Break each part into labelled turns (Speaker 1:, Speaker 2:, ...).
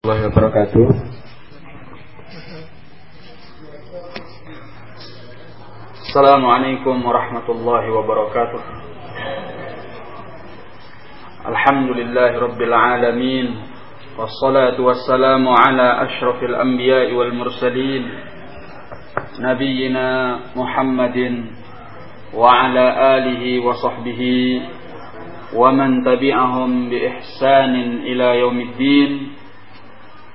Speaker 1: warahmatullahi wabarakatuh. Assalamualaikum warahmatullahi wabarakatuh. Alhamdulillahi rabbil alamin. Wassalatu wassalamu ala ashrafil anbiya'i wal mursalin. Nabiyyina Muhammadin wa ala alihi wa sahbihi wa man tabi'ahum bi ihsanin ila yaumiddin.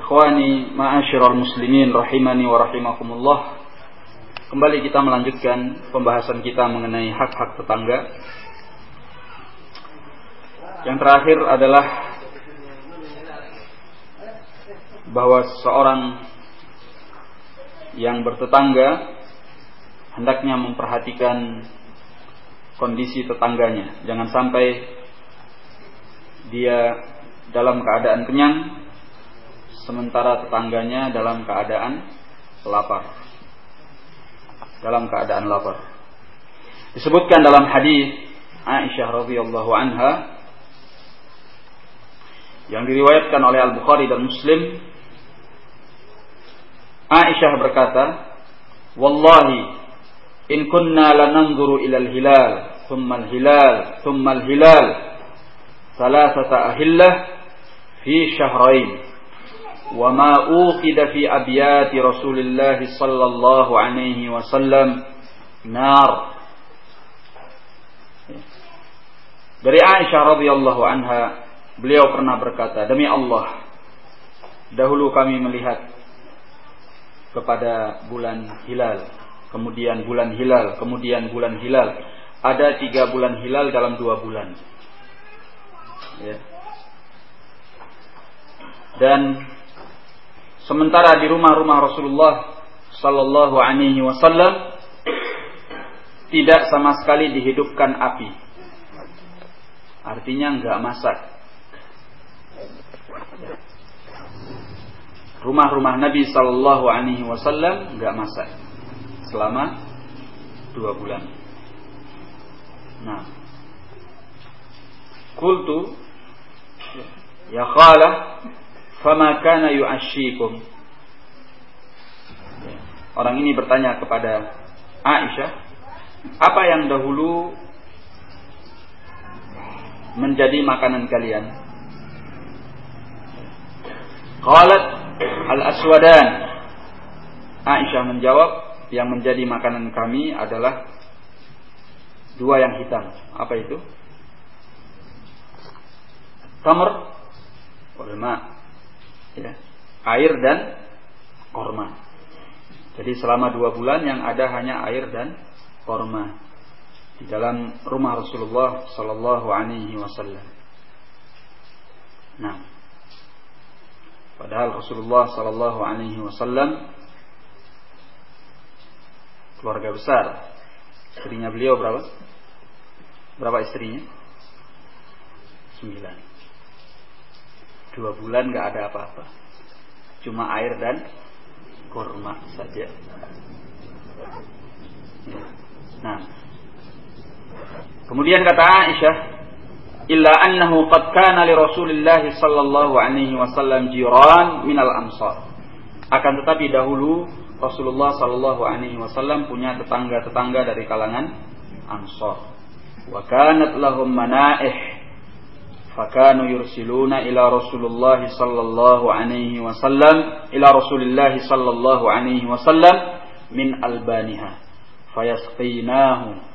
Speaker 1: Ikhwani ma'asyiral muslimin rahimani wa rahimakumullah. Kembali kita melanjutkan pembahasan kita mengenai hak-hak tetangga. Yang terakhir adalah bahwa seorang yang bertetangga hendaknya memperhatikan kondisi tetangganya. Jangan sampai dia dalam keadaan kenyang sementara tetangganya dalam keadaan lapar. Dalam keadaan lapar. Disebutkan dalam hadis Aisyah radhiyallahu anha yang diriwayatkan oleh Al-Bukhari dan Muslim Aisyah berkata, "Wallahi in kunna lananzuru ila al-hilal, thumma al-hilal, thumma al-hilal, thalathata ahillah fi syahrain." وما أوقد في أبيات رسول الله صلى الله عليه وسلم نار Dari Aisyah radhiyallahu anha, beliau pernah berkata, "Demi Allah, dahulu kami melihat kepada bulan hilal, kemudian bulan hilal, kemudian bulan hilal. Ada tiga bulan hilal dalam dua bulan. Ya. Dan Sementara di rumah-rumah Rasulullah Sallallahu Alaihi Wasallam tidak sama sekali dihidupkan api. Artinya nggak masak. Rumah-rumah Nabi Sallallahu Alaihi Wasallam nggak masak selama dua bulan. Nah, kultu ya khalah fama kana yu'ashikum Orang ini bertanya kepada Aisyah, apa yang dahulu menjadi makanan kalian? Qalat al-aswadan. Aisyah menjawab, yang menjadi makanan kami adalah dua yang hitam. Apa itu? Tamr wal ya, air dan korma. Jadi selama dua bulan yang ada hanya air dan korma di dalam rumah Rasulullah Sallallahu Alaihi Wasallam. Nah, padahal Rasulullah Sallallahu Alaihi Wasallam keluarga besar. Istrinya beliau berapa? Berapa istrinya? Sembilan dua bulan nggak ada apa-apa. Cuma air dan kurma saja. Nah. Kemudian kata Aisyah illa annahu qad kana li Rasulillah sallallahu alaihi wasallam jiran minal ansar akan tetapi dahulu Rasulullah sallallahu alaihi wasallam punya tetangga-tetangga dari kalangan Ansar. Wa kanat lahum manaih fakanu yursiluna ila Rasulullah sallallahu alaihi wasallam ila Rasulillah sallallahu alaihi wasallam min albaniha. Fayasqinahu.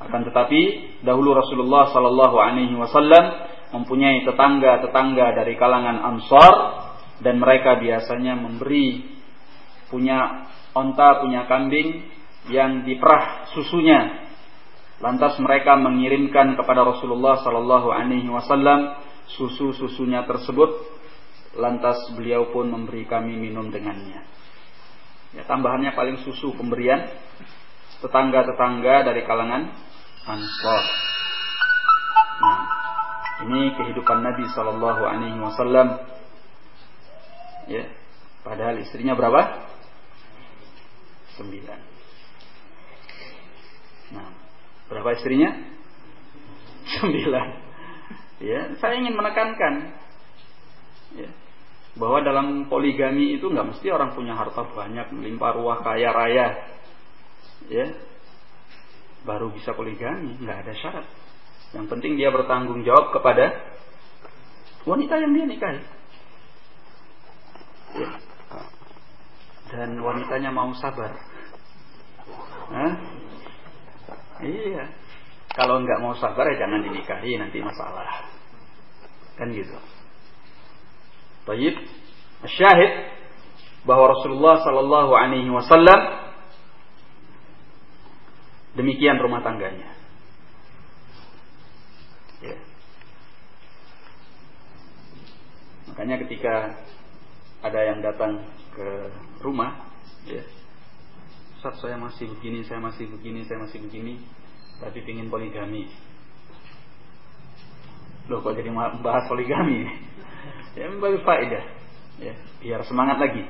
Speaker 1: Akan tetapi dahulu Rasulullah sallallahu alaihi wasallam mempunyai tetangga-tetangga dari kalangan Ansar dan mereka biasanya memberi punya onta, punya kambing yang diperah susunya Lantas mereka mengirimkan kepada Rasulullah Sallallahu Alaihi Wasallam susu-susunya tersebut lantas beliau pun memberi kami minum dengannya. Ya, tambahannya paling susu pemberian tetangga-tetangga dari kalangan Ansor. Nah, ini kehidupan Nabi Shallallahu Alaihi Wasallam. Ya, padahal istrinya berapa? Sembilan. Nah, berapa istrinya? Sembilan. Ya, saya ingin menekankan ya, bahwa dalam poligami itu nggak mesti orang punya harta banyak, melimpah ruah, kaya raya, ya, baru bisa poligami, nggak ada syarat. Yang penting dia bertanggung jawab kepada wanita yang dia nikahi. Ya. Dan wanitanya mau sabar. Hah? Iya. Kalau nggak mau sabar ya jangan dinikahi nanti masalah. Kan gitu. Baik. Syahid bahwa Rasulullah Sallallahu Alaihi Wasallam demikian rumah tangganya. Ya. Makanya ketika ada yang datang ke rumah, ya, Ustaz saya masih begini, saya masih begini, saya masih begini, tapi ingin poligami. Loh kok jadi bahas poligami? ya bagi faedah, ya, biar semangat lagi.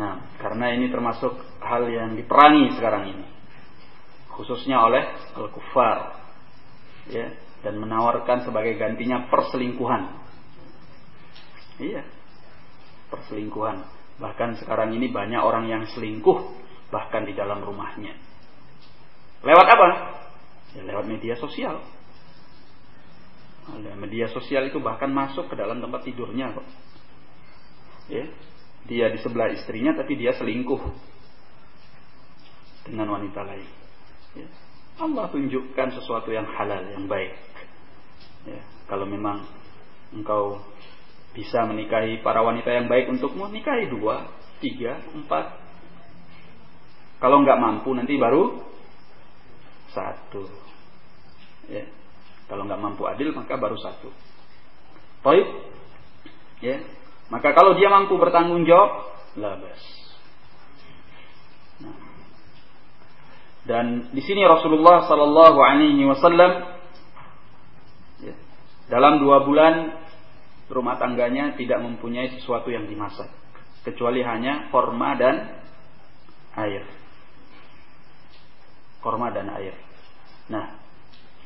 Speaker 1: Nah, karena ini termasuk hal yang diperangi sekarang ini, khususnya oleh al-kuffar, ya, dan menawarkan sebagai gantinya perselingkuhan. Iya, perselingkuhan. Bahkan sekarang ini banyak orang yang selingkuh bahkan di dalam rumahnya. Lewat apa? Ya, lewat media sosial. Media sosial itu bahkan masuk ke dalam tempat tidurnya kok. Ya, dia di sebelah istrinya tapi dia selingkuh dengan wanita lain. Ya. Allah tunjukkan sesuatu yang halal, yang baik. Ya, kalau memang engkau bisa menikahi para wanita yang baik untukmu, nikahi dua, tiga, empat. Kalau nggak mampu nanti baru satu. Ya. Kalau nggak mampu adil maka baru satu. Baik. Ya. Maka kalau dia mampu bertanggung jawab, labas. Nah. Dan di sini Rasulullah Sallallahu Alaihi Wasallam ya, dalam dua bulan rumah tangganya tidak mempunyai sesuatu yang dimasak kecuali hanya korma dan air. Korma dan air. Nah,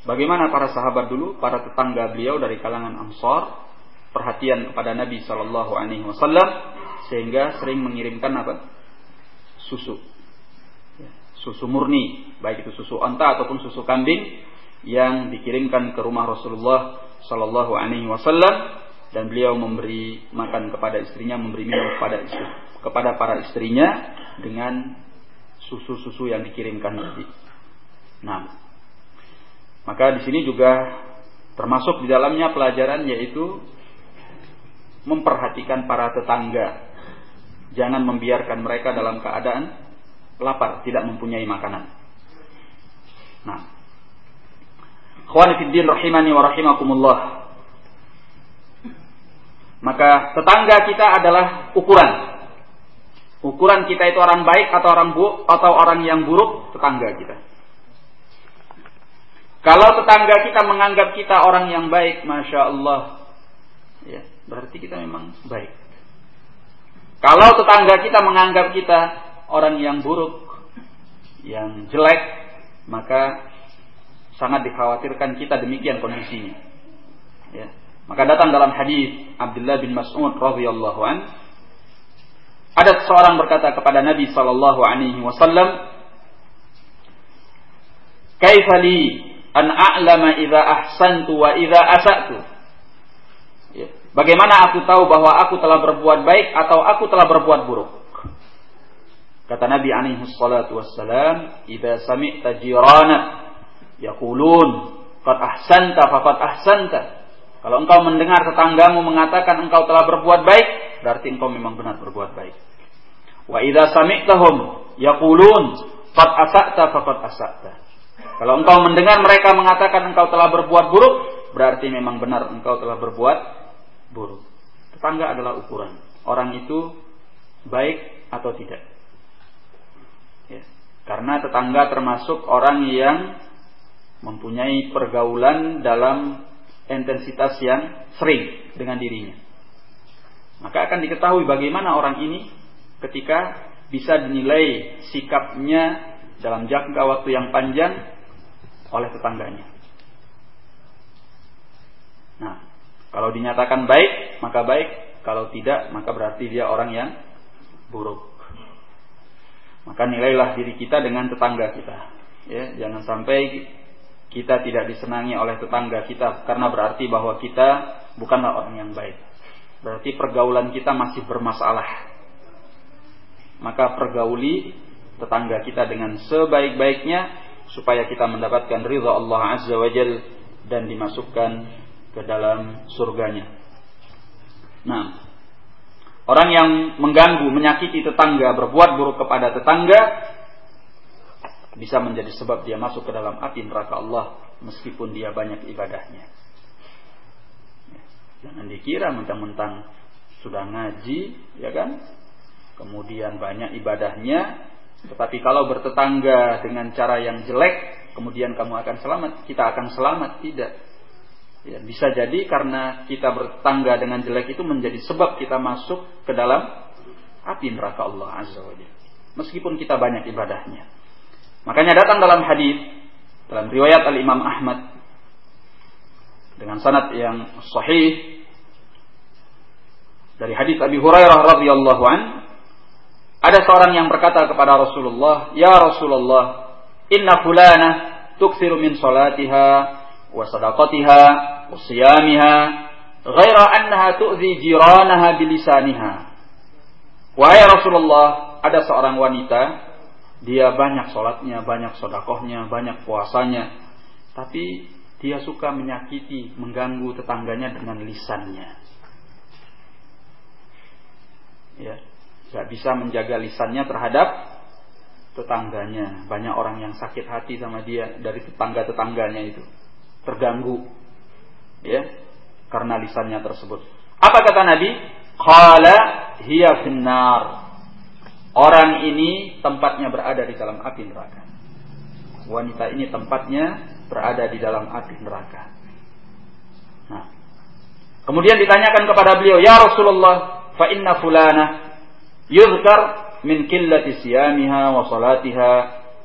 Speaker 1: bagaimana para sahabat dulu, para tetangga beliau dari kalangan Ansor perhatian kepada Nabi Shallallahu Alaihi Wasallam sehingga sering mengirimkan apa? Susu, ya, susu murni, baik itu susu onta ataupun susu kambing yang dikirimkan ke rumah Rasulullah Shallallahu Alaihi Wasallam dan beliau memberi makan kepada istrinya, memberi minum kepada istri, kepada para istrinya dengan susu-susu yang dikirimkan tadi. Nah, maka di sini juga termasuk di dalamnya pelajaran yaitu memperhatikan para tetangga. Jangan membiarkan mereka dalam keadaan lapar, tidak mempunyai makanan. Nah, Khawanifiddin rahimani wa rahimakumullah. Maka tetangga kita adalah ukuran. Ukuran kita itu orang baik atau orang buruk atau orang yang buruk tetangga kita. Kalau tetangga kita menganggap kita orang yang baik, masya Allah, ya berarti kita memang baik. Kalau tetangga kita menganggap kita orang yang buruk, yang jelek, maka sangat dikhawatirkan kita demikian kondisinya. Ya. Maka datang dalam hadis Abdullah bin Mas'ud radhiyallahu an ada seorang berkata kepada Nabi sallallahu alaihi wasallam, "Kaifa li an a'lama idza ahsantu wa idza asa'tu?" Ya. Bagaimana aku tahu bahwa aku telah berbuat baik atau aku telah berbuat buruk? Kata Nabi alaihi salatu wassalam, "Idza sami'ta jirana yaqulun qad ahsanta faqad ahsanta." Kalau engkau mendengar tetanggamu mengatakan engkau telah berbuat baik, berarti engkau memang benar berbuat baik. Wa idza sami'tahum yaqulun qad asa'ta faqad asa'ta. Kalau engkau mendengar mereka mengatakan engkau telah berbuat buruk, berarti memang benar engkau telah berbuat buruk. Tetangga adalah ukuran. Orang itu baik atau tidak. Ya. Karena tetangga termasuk orang yang mempunyai pergaulan dalam intensitas yang sering dengan dirinya. Maka akan diketahui bagaimana orang ini ketika bisa dinilai sikapnya dalam jangka waktu yang panjang oleh tetangganya. Nah, kalau dinyatakan baik, maka baik. Kalau tidak, maka berarti dia orang yang buruk. Maka nilailah diri kita dengan tetangga kita. Ya, jangan sampai kita tidak disenangi oleh tetangga kita karena berarti bahwa kita bukanlah orang yang baik. Berarti pergaulan kita masih bermasalah maka pergauli tetangga kita dengan sebaik-baiknya supaya kita mendapatkan ridha Allah Azza wa Jal dan dimasukkan ke dalam surganya. Nah, orang yang mengganggu, menyakiti tetangga, berbuat buruk kepada tetangga bisa menjadi sebab dia masuk ke dalam api neraka Allah meskipun dia banyak ibadahnya. Jangan dikira mentang-mentang sudah ngaji, ya kan? kemudian banyak ibadahnya, tetapi kalau bertetangga dengan cara yang jelek, kemudian kamu akan selamat, kita akan selamat tidak. Ya, bisa jadi karena kita bertetangga dengan jelek itu menjadi sebab kita masuk ke dalam api neraka Allah Azza wa Jalla. Meskipun kita banyak ibadahnya. Makanya datang dalam hadis dalam riwayat Al Imam Ahmad dengan sanad yang sahih dari hadis Abi Hurairah radhiyallahu an ada seorang yang berkata kepada Rasulullah, "Ya Rasulullah, inna fulana tuksiru min salatiha wa sadaqatiha wa siyamiha ghaira annaha tu'zi jiranaha bilisaniha." Wahai Rasulullah, ada seorang wanita, dia banyak sholatnya, banyak sodakohnya, banyak puasanya, tapi dia suka menyakiti, mengganggu tetangganya dengan lisannya. Ya, Gak bisa menjaga lisannya terhadap tetangganya. Banyak orang yang sakit hati sama dia dari tetangga-tetangganya itu. Terganggu. Ya. Karena lisannya tersebut. Apa kata Nabi? Qala hiya finnar. Orang ini tempatnya berada di dalam api neraka. Wanita ini tempatnya berada di dalam api neraka. Nah. Kemudian ditanyakan kepada beliau, "Ya Rasulullah, fa inna fulana yuzkar min qillati siyamiha wa salatiha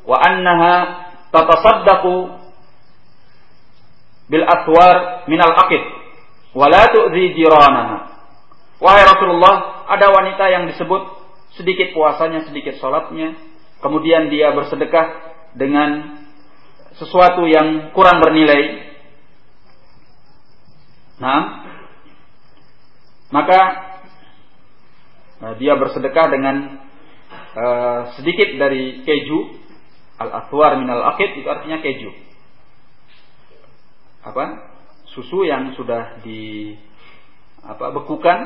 Speaker 1: wa annaha tatasaddaqu bil atwar min al aqid wa la tu'zi jiranaha wahai Rasulullah ada wanita yang disebut sedikit puasanya sedikit salatnya kemudian dia bersedekah dengan sesuatu yang kurang bernilai. Nah maka Eh, dia bersedekah dengan uh, sedikit dari keju. Al-athwar minal akid itu artinya keju. Apa? Susu yang sudah di apa bekukan.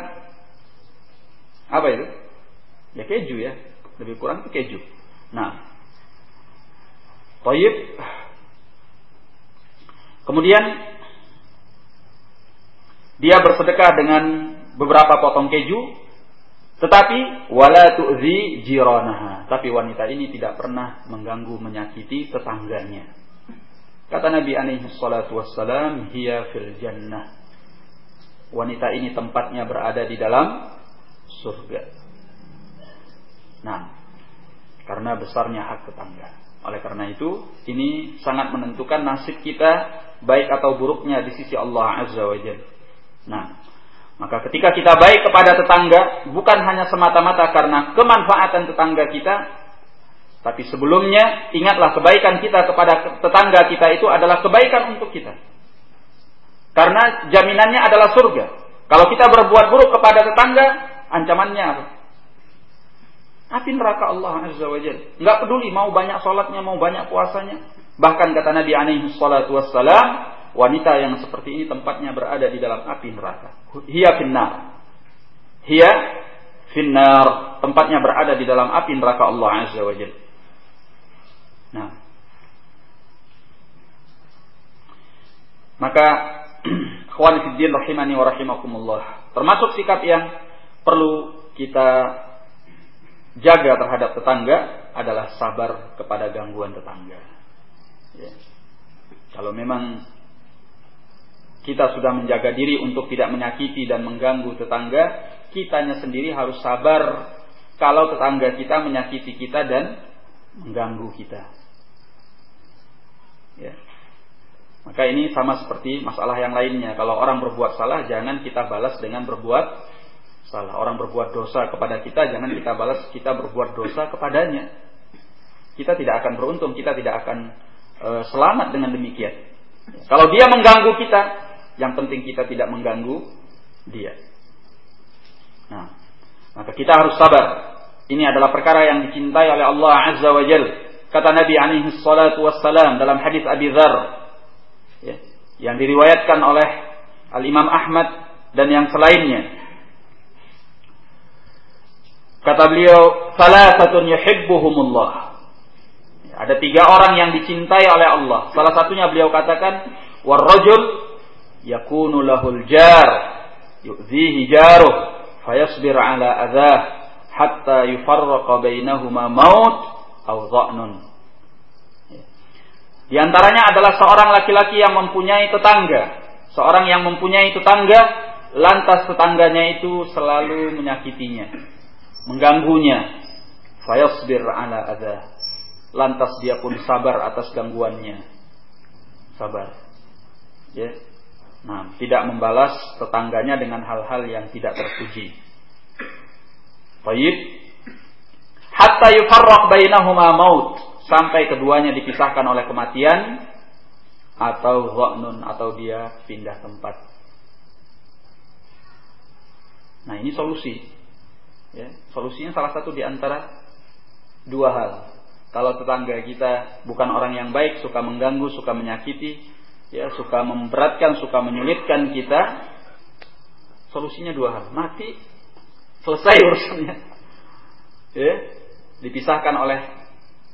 Speaker 1: Apa itu ya keju ya lebih kurang itu keju nah toyib kemudian dia bersedekah dengan beberapa potong keju tetapi wala tu'zi jiranaha. Tapi wanita ini tidak pernah mengganggu menyakiti tetangganya. Kata Nabi alaihi salatu wassalam, hiya fil jannah. Wanita ini tempatnya berada di dalam surga. Nah, karena besarnya hak tetangga. Oleh karena itu, ini sangat menentukan nasib kita baik atau buruknya di sisi Allah Azza wa Jalla. Nah, maka ketika kita baik kepada tetangga, bukan hanya semata-mata karena kemanfaatan tetangga kita, tapi sebelumnya ingatlah kebaikan kita kepada tetangga kita itu adalah kebaikan untuk kita. Karena jaminannya adalah surga. Kalau kita berbuat buruk kepada tetangga, ancamannya apa? Api neraka Allah Azza wa Jalla. Enggak peduli mau banyak sholatnya, mau banyak puasanya. Bahkan kata Nabi alaihi salatu wassalam, wanita yang seperti ini tempatnya berada di dalam api neraka. Hia finnar. Hia finnar. Tempatnya berada di dalam api neraka Allah Azza wa Jalla. Nah. Maka Ikhwan Fiddin rahimani wa rahimakumullah. Termasuk sikap yang perlu kita jaga terhadap tetangga adalah sabar kepada gangguan tetangga. Ya. Kalau memang kita sudah menjaga diri untuk tidak menyakiti dan mengganggu tetangga, kitanya sendiri harus sabar kalau tetangga kita menyakiti kita dan mengganggu kita. Ya. Maka ini sama seperti masalah yang lainnya. Kalau orang berbuat salah, jangan kita balas dengan berbuat salah. Orang berbuat dosa kepada kita, jangan kita balas kita berbuat dosa kepadanya. Kita tidak akan beruntung, kita tidak akan e, selamat dengan demikian. Kalau dia mengganggu kita, yang penting kita tidak mengganggu dia. Nah, maka kita harus sabar. Ini adalah perkara yang dicintai oleh Allah Azza wa Jal. Kata Nabi alaihi salatu wassalam dalam hadis Abi Dzar ya, yang diriwayatkan oleh Al Imam Ahmad dan yang selainnya. Kata beliau, "Salasatun yuhibbuhumullah." Ya, ada tiga orang yang dicintai oleh Allah. Salah satunya beliau katakan, "Warrajul yakunu lahul jar, yu'zihi jaruh, fayasbir ala adzah, hatta yufarraqa bainahuma maut aw dha'nun." Di antaranya adalah seorang laki-laki yang mempunyai tetangga. Seorang yang mempunyai tetangga, lantas tetangganya itu selalu menyakitinya, mengganggunya. Fayasbir ala adha. Lantas dia pun sabar atas gangguannya. Sabar. Ya. Nah, tidak membalas tetangganya dengan hal-hal yang tidak terpuji. Baik. Hatta yufarraq bainahuma maut sampai keduanya dipisahkan oleh kematian atau ghanun atau dia pindah tempat. Nah, ini solusi. Ya, solusinya salah satu di antara dua hal. Kalau tetangga kita bukan orang yang baik, suka mengganggu, suka menyakiti, ya, suka memberatkan, suka menyulitkan kita, solusinya dua hal. Mati, selesai urusannya. Ya, dipisahkan oleh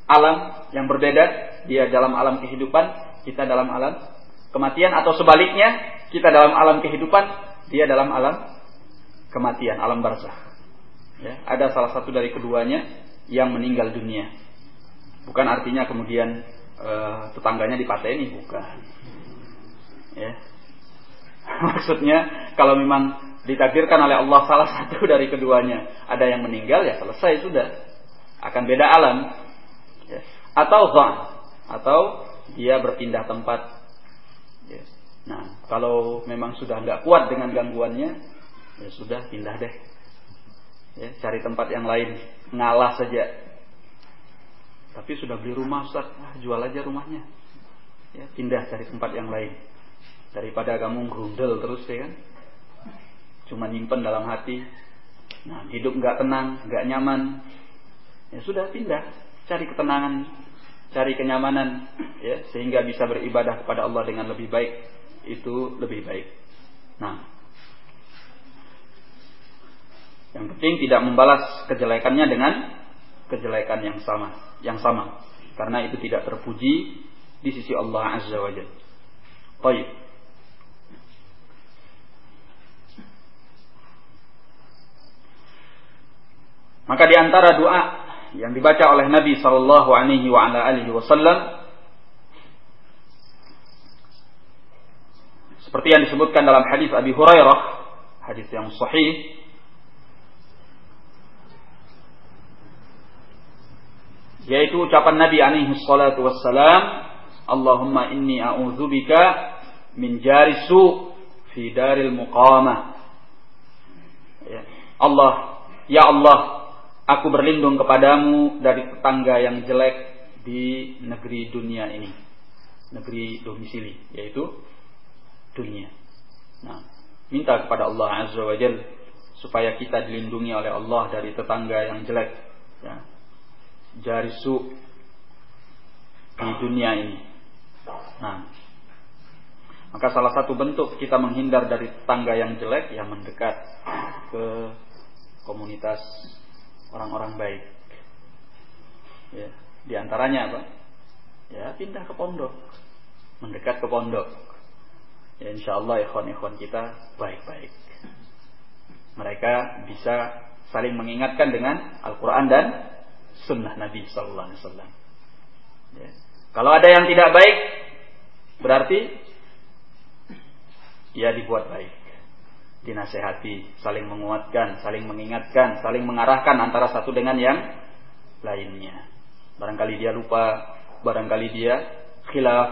Speaker 1: alam yang berbeda, dia dalam alam kehidupan, kita dalam alam kematian atau sebaliknya, kita dalam alam kehidupan, dia dalam alam kematian, alam barzah. Ya, ada salah satu dari keduanya yang meninggal dunia. Bukan artinya kemudian e, tetangganya dipateni, bukan. Ya. Maksudnya kalau memang ditakdirkan oleh Allah salah satu dari keduanya ada yang meninggal ya selesai sudah. Akan beda alam ya. atau zon atau dia berpindah tempat ya. nah kalau memang sudah nggak kuat dengan gangguannya ya sudah pindah deh ya cari tempat yang lain ngalah saja. Tapi sudah beli rumah Ustaz. Ah, jual aja rumahnya. Ya pindah cari tempat yang lain. Daripada kamu grundel terus ya kan? Cuma nyimpen dalam hati. Nah hidup nggak tenang nggak nyaman. Ya sudah pindah. Cari ketenangan, cari kenyamanan ya sehingga bisa beribadah kepada Allah dengan lebih baik. Itu lebih baik. Nah, yang penting tidak membalas kejelekannya dengan kejelekan yang sama, yang sama. Karena itu tidak terpuji di sisi Allah Azza wa Jalla. Baik. Maka di antara doa yang dibaca oleh Nabi Shallallahu Alaihi Wasallam seperti yang disebutkan dalam hadis Abi Hurairah, hadis yang sahih, yaitu ucapan Nabi alaihi salatu wassalam, Allahumma inni a'udzubika min jari su fi daril muqamah. Ya. Allah, ya Allah, Aku berlindung kepadamu dari tetangga yang jelek di negeri dunia ini. Negeri domisili, yaitu dunia. Nah, minta kepada Allah Azza wa Jal supaya kita dilindungi oleh Allah dari tetangga yang jelek. Ya. Jari su di dunia ini. Nah, maka salah satu bentuk kita menghindar dari tetangga yang jelek yang mendekat ke komunitas orang-orang baik. Ya, di antaranya apa? Ya, pindah ke pondok, mendekat ke pondok. Ya, insya Allah ikhwan-ikhwan kita baik-baik. mereka bisa saling mengingatkan dengan Al-Quran dan Sunnah Nabi Sallallahu Alaihi Wasallam. Ya. Kalau ada yang tidak baik, berarti ya dibuat baik, dinasehati, saling menguatkan, saling mengingatkan, saling mengarahkan antara satu dengan yang lainnya. Barangkali dia lupa, barangkali dia khilaf,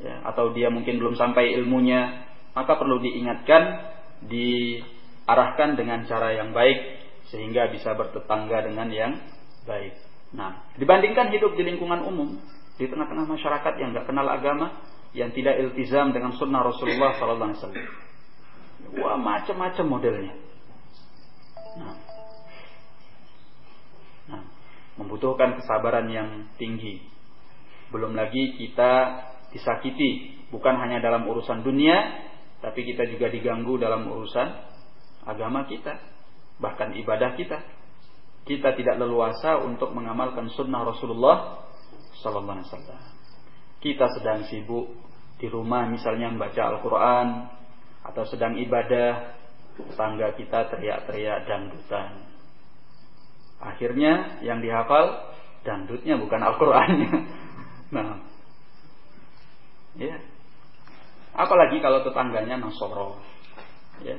Speaker 1: ya, atau dia mungkin belum sampai ilmunya, maka perlu diingatkan, diarahkan dengan cara yang baik sehingga bisa bertetangga dengan yang baik. Nah, dibandingkan hidup di lingkungan umum, di tengah-tengah masyarakat yang nggak kenal agama, yang tidak iltizam dengan sunnah Rasulullah SAW. Wah, macam-macam modelnya. Nah, nah, membutuhkan kesabaran yang tinggi. Belum lagi kita disakiti, bukan hanya dalam urusan dunia, tapi kita juga diganggu dalam urusan agama kita, bahkan ibadah kita kita tidak leluasa untuk mengamalkan sunnah Rasulullah Sallallahu Alaihi Wasallam. Kita sedang sibuk di rumah misalnya membaca Al-Quran atau sedang ibadah, tetangga kita teriak-teriak dangdutan. Akhirnya yang dihafal dangdutnya bukan Al-Qurannya. Nah, ya. Apalagi kalau tetangganya Nasoro. Ya.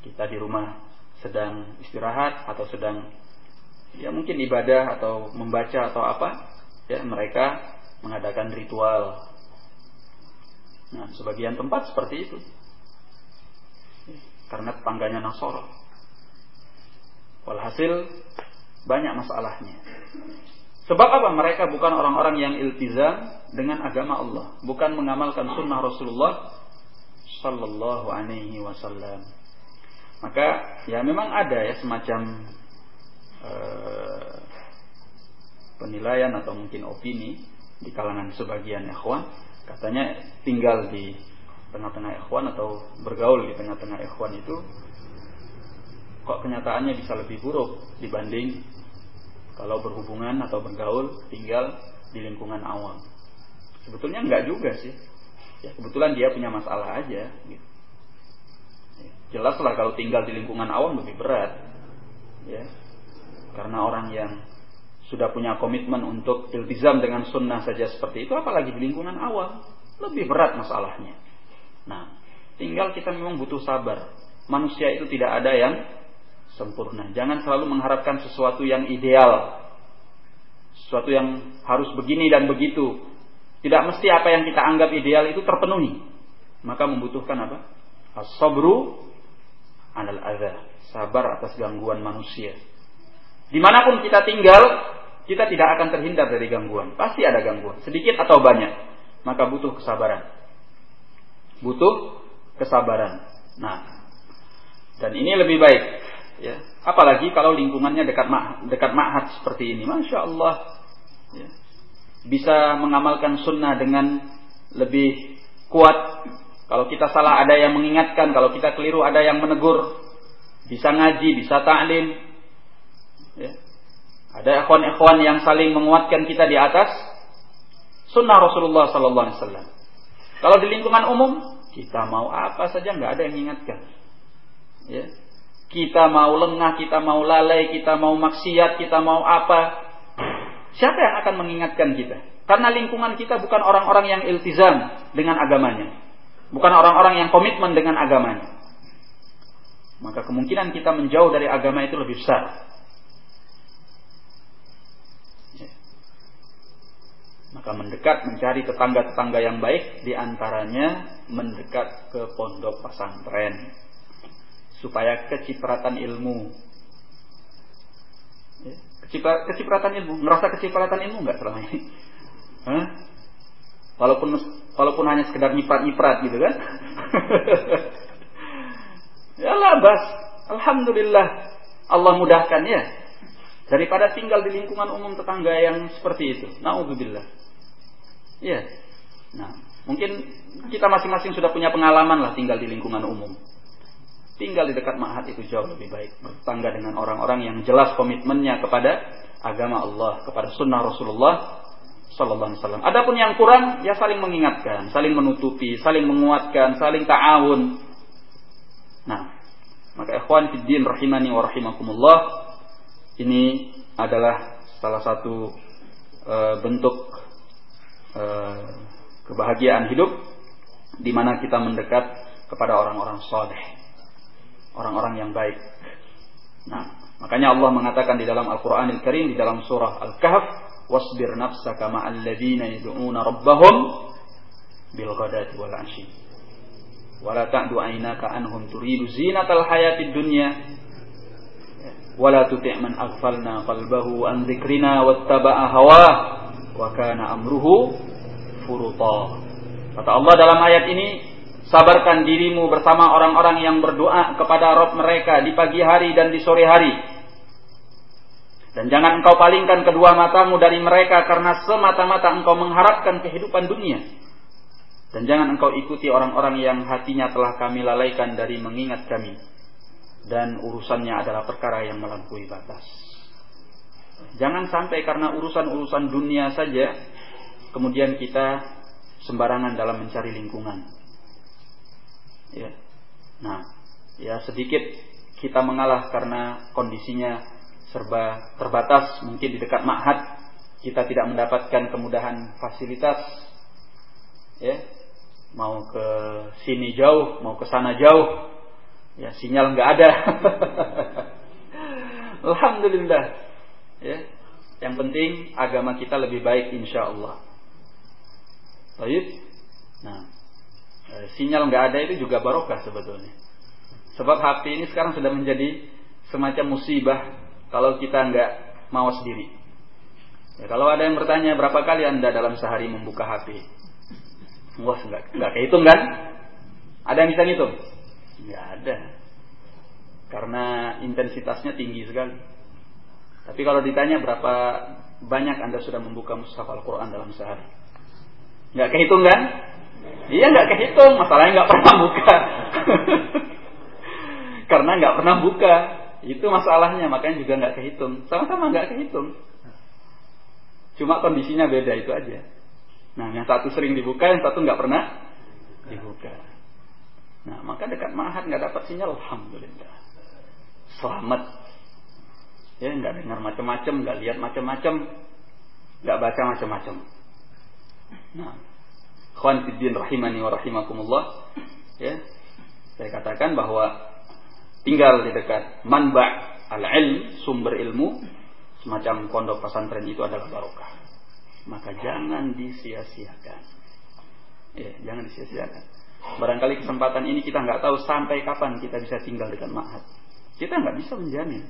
Speaker 1: Kita di rumah sedang istirahat atau sedang ya mungkin ibadah atau membaca atau apa ya mereka mengadakan ritual. Nah sebagian tempat seperti itu. Karena tetangganya Nasoro walhasil banyak masalahnya. Sebab apa? Mereka bukan orang-orang yang iltizam dengan agama Allah. Bukan mengamalkan sunnah Rasulullah Sallallahu Alaihi Wasallam maka ya memang ada ya semacam uh, penilaian atau mungkin opini di kalangan sebagian ikhwan katanya tinggal di tengah-tengah ikhwan atau bergaul di tengah-tengah ikhwan itu kok kenyataannya bisa lebih buruk dibanding kalau berhubungan atau bergaul tinggal di lingkungan awam. Sebetulnya enggak juga sih. Ya kebetulan dia punya masalah aja gitu. Jelaslah kalau tinggal di lingkungan awam lebih berat. Ya. Karena orang yang sudah punya komitmen untuk iltizam dengan sunnah saja seperti itu, apalagi di lingkungan awam, lebih berat masalahnya. Nah, tinggal kita memang butuh sabar. Manusia itu tidak ada yang sempurna. Jangan selalu mengharapkan sesuatu yang ideal. Sesuatu yang harus begini dan begitu. Tidak mesti apa yang kita anggap ideal itu terpenuhi. Maka membutuhkan apa? As-sabru alal adha. Sabar atas gangguan manusia. Di mana pun kita tinggal, kita tidak akan terhindar dari gangguan. Pasti ada gangguan, sedikit atau banyak. Maka butuh kesabaran. Butuh kesabaran. Nah, dan ini lebih baik. Ya. Apalagi kalau lingkungannya dekat ma dekat ma'had seperti ini. Masya Allah. Ya. Bisa mengamalkan sunnah dengan lebih kuat kalau kita salah ada yang mengingatkan, kalau kita keliru ada yang menegur. Bisa ngaji, bisa ta'lim. Ya. Ada ikhwan-ikhwan yang saling menguatkan kita di atas sunnah Rasulullah sallallahu alaihi wasallam. Kalau di lingkungan umum, kita mau apa saja nggak ada yang mengingatkan. Ya. Kita mau lengah, kita mau lalai, kita mau maksiat, kita mau apa. Siapa yang akan mengingatkan kita? Karena lingkungan kita bukan orang-orang yang iltizam dengan agamanya. Bukan orang-orang yang komitmen dengan agamanya. Maka kemungkinan kita menjauh dari agama itu lebih besar. Ya. Maka mendekat mencari tetangga-tetangga yang baik di antaranya mendekat ke pondok pesantren supaya kecipratan ilmu ya. kecipratan ilmu merasa kecipratan ilmu nggak selama ini Hah? Walaupun walaupun hanya sekedar nyiprat-nyiprat gitu kan. ya lah bas, alhamdulillah Allah mudahkan ya. Daripada tinggal di lingkungan umum tetangga yang seperti itu. Nauzubillah. Ya. Nah, mungkin kita masing-masing sudah punya pengalaman lah tinggal di lingkungan umum. Tinggal di dekat ma'had itu jauh lebih baik. Bertangga dengan orang-orang yang jelas komitmennya kepada agama Allah, kepada sunnah Rasulullah Sallallahu Alaihi Wasallam. Adapun yang kurang, ya saling mengingatkan, saling menutupi, saling menguatkan, saling ta'awun. Nah, maka ikhwan fiddin rahimani wa rahimakumullah, ini adalah salah satu uh, bentuk uh, kebahagiaan hidup di mana kita mendekat kepada orang-orang soleh, orang-orang yang baik. Nah, makanya Allah mengatakan di dalam Al-Qur'anil Karim di dalam surah Al-Kahf, "Wasbir nafsaka ma'al ladzina yad'una rabbahum bil ghadati wal 'ashi." Wala ta'du 'ainaka anhum turidu zinatal hayatid dunya wala tuti' man aghfalna qalbahu an dzikrina wattaba'a hawa wa kana amruhu furuta. Kata Allah dalam ayat ini, sabarkan dirimu bersama orang-orang yang berdoa kepada Rob mereka di pagi hari dan di sore hari. Dan jangan engkau palingkan kedua matamu dari mereka karena semata-mata engkau mengharapkan kehidupan dunia. Dan jangan engkau ikuti orang-orang yang hatinya telah kami lalaikan dari mengingat kami dan urusannya adalah perkara yang melampaui batas. Jangan sampai karena urusan-urusan dunia saja kemudian kita sembarangan dalam mencari lingkungan. Ya. Nah, ya sedikit kita mengalah karena kondisinya serba terbatas, mungkin di dekat ma'had kita tidak mendapatkan kemudahan fasilitas ya. Mau ke sini jauh mau ke sana jauh ya sinyal nggak ada. Alhamdulillah ya. Yang penting agama kita lebih baik insya Allah. Baik. Nah eh, sinyal nggak ada itu juga barokah sebetulnya. Sebab HP ini sekarang sudah menjadi semacam musibah kalau kita nggak mau sendiri ya, kalau ada yang bertanya berapa kali anda dalam sehari membuka HP wah nggak nggak kehitung kan ada yang bisa ngitung Nggak ada. Karena intensitasnya tinggi sekali. Tapi kalau ditanya berapa banyak Anda sudah membuka mushaf Al-Quran dalam sehari? Nggak kehitung kan? Iya nggak kehitung, masalahnya nggak pernah buka. Karena nggak pernah buka, itu masalahnya, makanya juga nggak kehitung. Sama-sama nggak kehitung. Cuma kondisinya beda itu aja. Nah, yang satu sering dibuka, yang satu nggak pernah dibuka. Nah, maka dekat mahat nggak dapat sinyal, alhamdulillah. Selamat. Ya, nggak dengar macam-macam, nggak lihat macam-macam, nggak baca macam-macam. Nah, khwan rahimani wa rahimakumullah. Ya, saya katakan bahwa tinggal di dekat manba al-ilm, sumber ilmu, semacam pondok pesantren itu adalah barokah. Maka jangan disia-siakan. Ya, jangan disia-siakan. Barangkali kesempatan ini kita nggak tahu sampai kapan kita bisa tinggal dengan ma'had. Kita nggak bisa menjamin.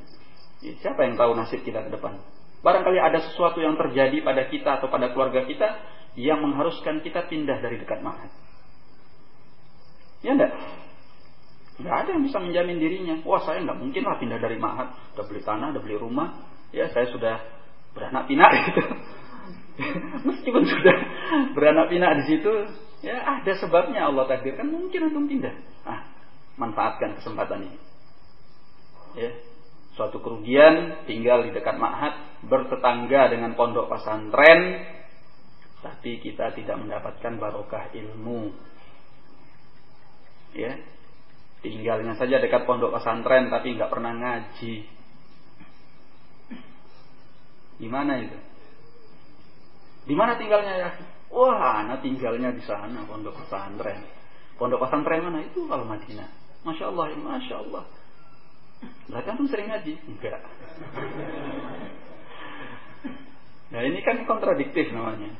Speaker 1: Ya, siapa yang tahu nasib kita ke depan? Barangkali ada sesuatu yang terjadi pada kita atau pada keluarga kita yang mengharuskan kita pindah dari dekat ma'had. Ya enggak? Nggak ada yang bisa menjamin dirinya. Wah saya nggak mungkin lah pindah dari ma'had. Udah beli tanah, udah beli rumah. Ya saya sudah beranak pinak gitu. Meskipun sudah beranak pinak di situ, Ya ada sebabnya Allah takdirkan mungkin antum pindah. Ah, manfaatkan kesempatan ini. Ya, suatu kerugian tinggal di dekat ma'had bertetangga dengan pondok pesantren tapi kita tidak mendapatkan barokah ilmu. Ya. Tinggalnya saja dekat pondok pesantren tapi nggak pernah ngaji. Di mana itu? Di mana tinggalnya ya? Wah, anak tinggalnya di sana, pondok pesantren. Pondok pesantren mana itu kalau Madinah? Masya Allah, ya, Masya Allah. Lah tuh sering ngaji? Enggak. Nah ini kan kontradiktif namanya.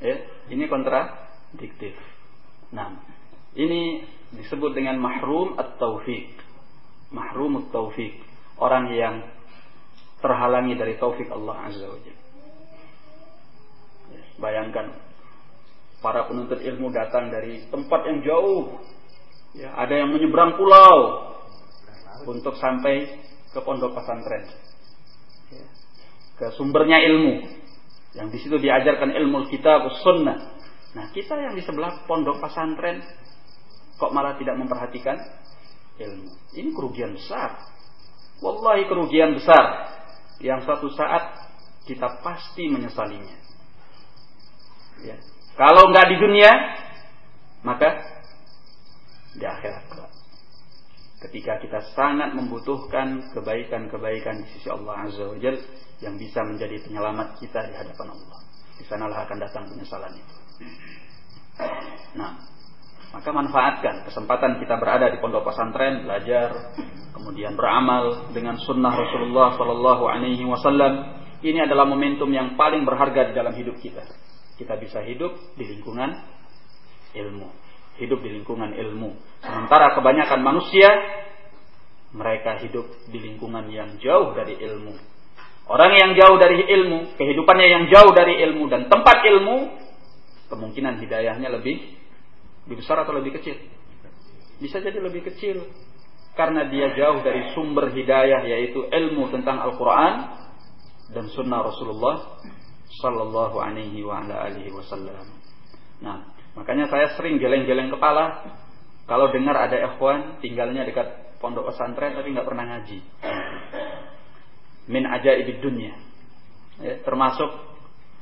Speaker 1: Ya, ini kontradiktif. Nah, ini disebut dengan mahrum at-taufik. Mahrum at-taufik. Orang yang terhalangi dari taufik Allah Azza wa. Bayangkan para penuntut ilmu datang dari tempat yang jauh. Ya, ada yang menyeberang pulau untuk sampai ke pondok pesantren. Ya, ke sumbernya ilmu. Yang di situ diajarkan ilmu kita sunnah. Nah, kita yang di sebelah pondok pesantren kok malah tidak memperhatikan ilmu. Ini kerugian besar. Wallahi kerugian besar yang suatu saat kita pasti menyesalinya. Ya. Kalau nggak di dunia, maka di akhirat ketika kita sangat membutuhkan kebaikan-kebaikan di sisi Allah Azza wa Jal yang bisa menjadi penyelamat kita di hadapan Allah. Di sanalah akan datang penyesalan itu. Nah, maka manfaatkan kesempatan kita berada di pondok pesantren, belajar, kemudian beramal dengan sunnah Rasulullah Shallallahu Alaihi Wasallam. Ini adalah momentum yang paling berharga di dalam hidup kita. Kita bisa hidup di lingkungan ilmu, hidup di lingkungan ilmu. Sementara kebanyakan manusia mereka hidup di lingkungan yang jauh dari ilmu. Orang yang jauh dari ilmu, kehidupannya yang jauh dari ilmu dan tempat ilmu, kemungkinan hidayahnya lebih lebih besar atau lebih kecil? Bisa jadi lebih kecil karena dia jauh dari sumber hidayah yaitu ilmu tentang Al-Qur'an dan sunnah Rasulullah sallallahu alaihi wa ala alihi wasallam. Nah, makanya saya sering geleng-geleng kepala kalau dengar ada ikhwan tinggalnya dekat pondok pesantren tapi nggak pernah ngaji. Min ajaibid dunia. Ya, termasuk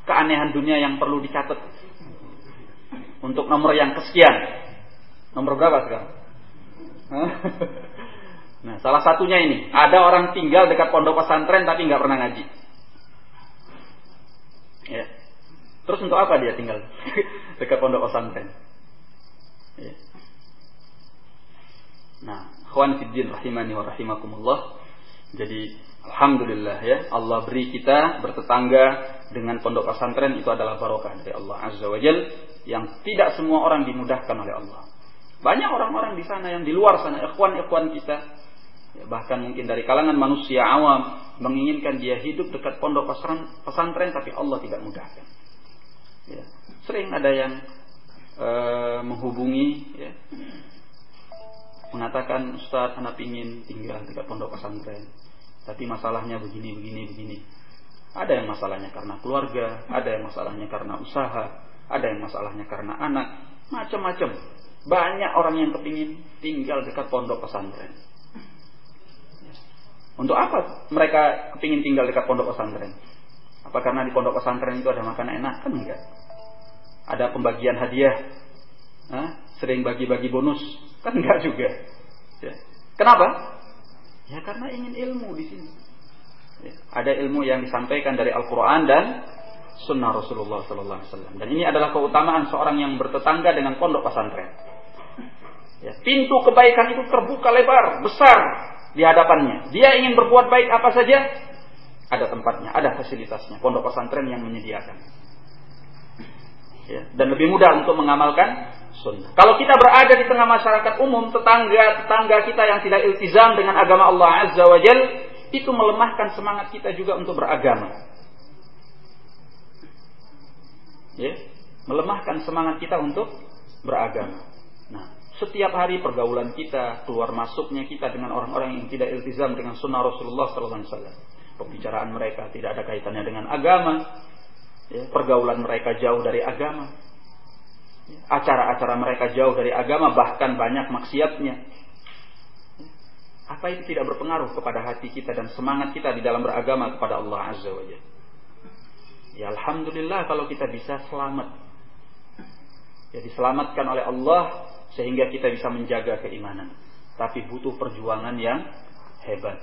Speaker 1: keanehan dunia yang perlu dicatat untuk nomor yang kesekian. Nomor berapa sekarang? nah, salah satunya ini, ada orang tinggal dekat pondok pesantren tapi nggak pernah ngaji. Ya. Terus untuk apa dia tinggal dekat pondok pesantren? Ya. Nah, khwan fiddin rahimani wa rahimakumullah. Jadi alhamdulillah ya, Allah beri kita bertetangga dengan pondok pesantren itu adalah barokah dari Allah Azza wa Jal yang tidak semua orang dimudahkan oleh Allah. Banyak orang-orang di sana yang di luar sana, ikhwan-ikhwan kita, ya, bahkan mungkin dari kalangan manusia awam menginginkan dia hidup dekat pondok pesantren, tapi Allah tidak mudahkan. Ya. Sering ada yang e, menghubungi, ya, mengatakan Ustaz, anak ingin tinggal dekat pondok pesantren, tapi masalahnya begini, begini, begini. Ada yang masalahnya karena keluarga, ada yang masalahnya karena usaha, ada yang masalahnya karena anak, macam-macam. Banyak orang yang kepingin tinggal dekat pondok pesantren. Untuk apa mereka kepingin tinggal dekat pondok pesantren? Apa karena di pondok pesantren itu ada makanan enak? Kan enggak. Ada pembagian hadiah. Hah? Sering bagi-bagi bonus. Kan enggak juga. Ya. Kenapa? Ya karena ingin ilmu di sini. Ya. Ada ilmu yang disampaikan dari Al-Quran dan sunnah Rasulullah Sallallahu Alaihi Wasallam. Dan ini adalah keutamaan seorang yang bertetangga dengan pondok pesantren. Ya, pintu kebaikan itu terbuka lebar, besar di hadapannya. Dia ingin berbuat baik apa saja, ada tempatnya, ada fasilitasnya. Pondok pesantren yang menyediakan. Ya, dan lebih mudah untuk mengamalkan sunnah. Kalau kita berada di tengah masyarakat umum, tetangga-tetangga kita yang tidak iltizam dengan agama Allah Azza wa Jal, itu melemahkan semangat kita juga untuk beragama. Ya, melemahkan semangat kita untuk beragama. Nah, setiap hari pergaulan kita, keluar masuknya kita dengan orang-orang yang tidak iltizam dengan sunnah Rasulullah SAW. Pembicaraan mereka tidak ada kaitannya dengan agama. Ya, pergaulan mereka jauh dari agama. Ya, acara-acara mereka jauh dari agama, bahkan banyak maksiatnya. Ya, apa itu tidak berpengaruh kepada hati kita dan semangat kita di dalam beragama kepada Allah Azza wa Jalla. Ya Alhamdulillah kalau kita bisa selamat. Ya diselamatkan oleh Allah sehingga kita bisa menjaga keimanan. Tapi butuh perjuangan yang hebat.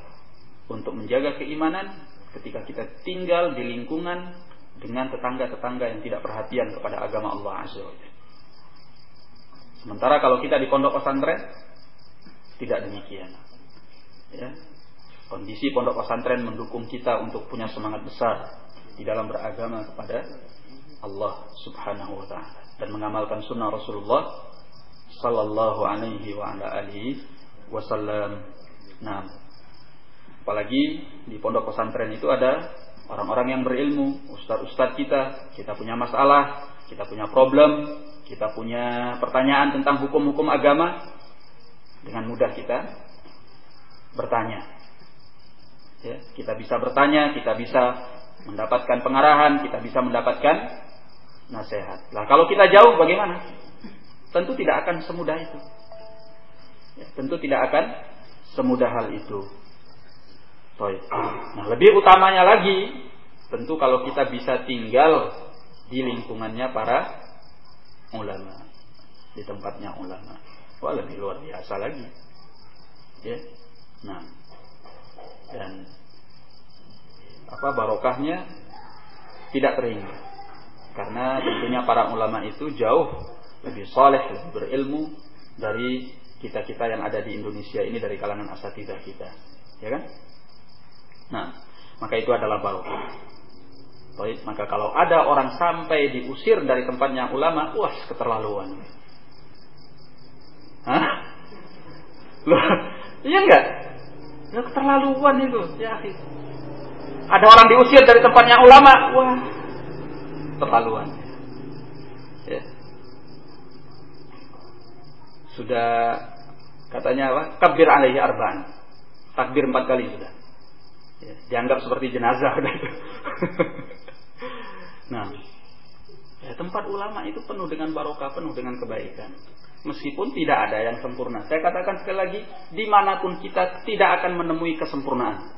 Speaker 1: Untuk menjaga keimanan ketika kita tinggal di lingkungan dengan tetangga-tetangga yang tidak perhatian kepada agama Allah Azza wa Sementara kalau kita di pondok pesantren tidak demikian. Ya. Kondisi pondok pesantren mendukung kita untuk punya semangat besar di dalam beragama kepada Allah Subhanahu wa taala dan mengamalkan sunnah Rasulullah sallallahu alaihi wa ala alihi wasallam. Nah, apalagi di pondok pesantren itu ada orang-orang yang berilmu, ustaz-ustaz kita, kita punya masalah, kita punya problem, kita punya pertanyaan tentang hukum-hukum agama, dengan mudah kita bertanya. Ya, kita bisa bertanya, kita bisa mendapatkan pengarahan, kita bisa mendapatkan nasihat. Nah, kalau kita jauh bagaimana? Tentu tidak akan semudah itu. Ya, tentu tidak akan semudah hal itu. Nah, lebih utamanya lagi, tentu kalau kita bisa tinggal di lingkungannya para ulama, di tempatnya ulama. Wah, lebih luar biasa lagi. Ya. Nah. Dan apa barokahnya tidak terhingga. Karena tentunya para ulama itu jauh lebih soleh, lebih berilmu dari kita-kita yang ada di Indonesia ini dari kalangan asatidah kita. Ya kan? Nah, maka itu adalah barokah. Baik, maka kalau ada orang sampai diusir dari tempatnya ulama, wah keterlaluan. Hah? Loh, iya enggak? Ya keterlaluan itu, ya Ada orang diusir dari tempatnya ulama, wah keterlaluan. Ya. Sudah katanya apa? Kabir alaihi arba'an. Takbir empat kali sudah. Ya, dianggap seperti jenazah Nah, ya, tempat ulama itu penuh dengan barokah, penuh dengan kebaikan. Meskipun tidak ada yang sempurna. Saya katakan sekali lagi, di mana pun kita tidak akan menemui kesempurnaan.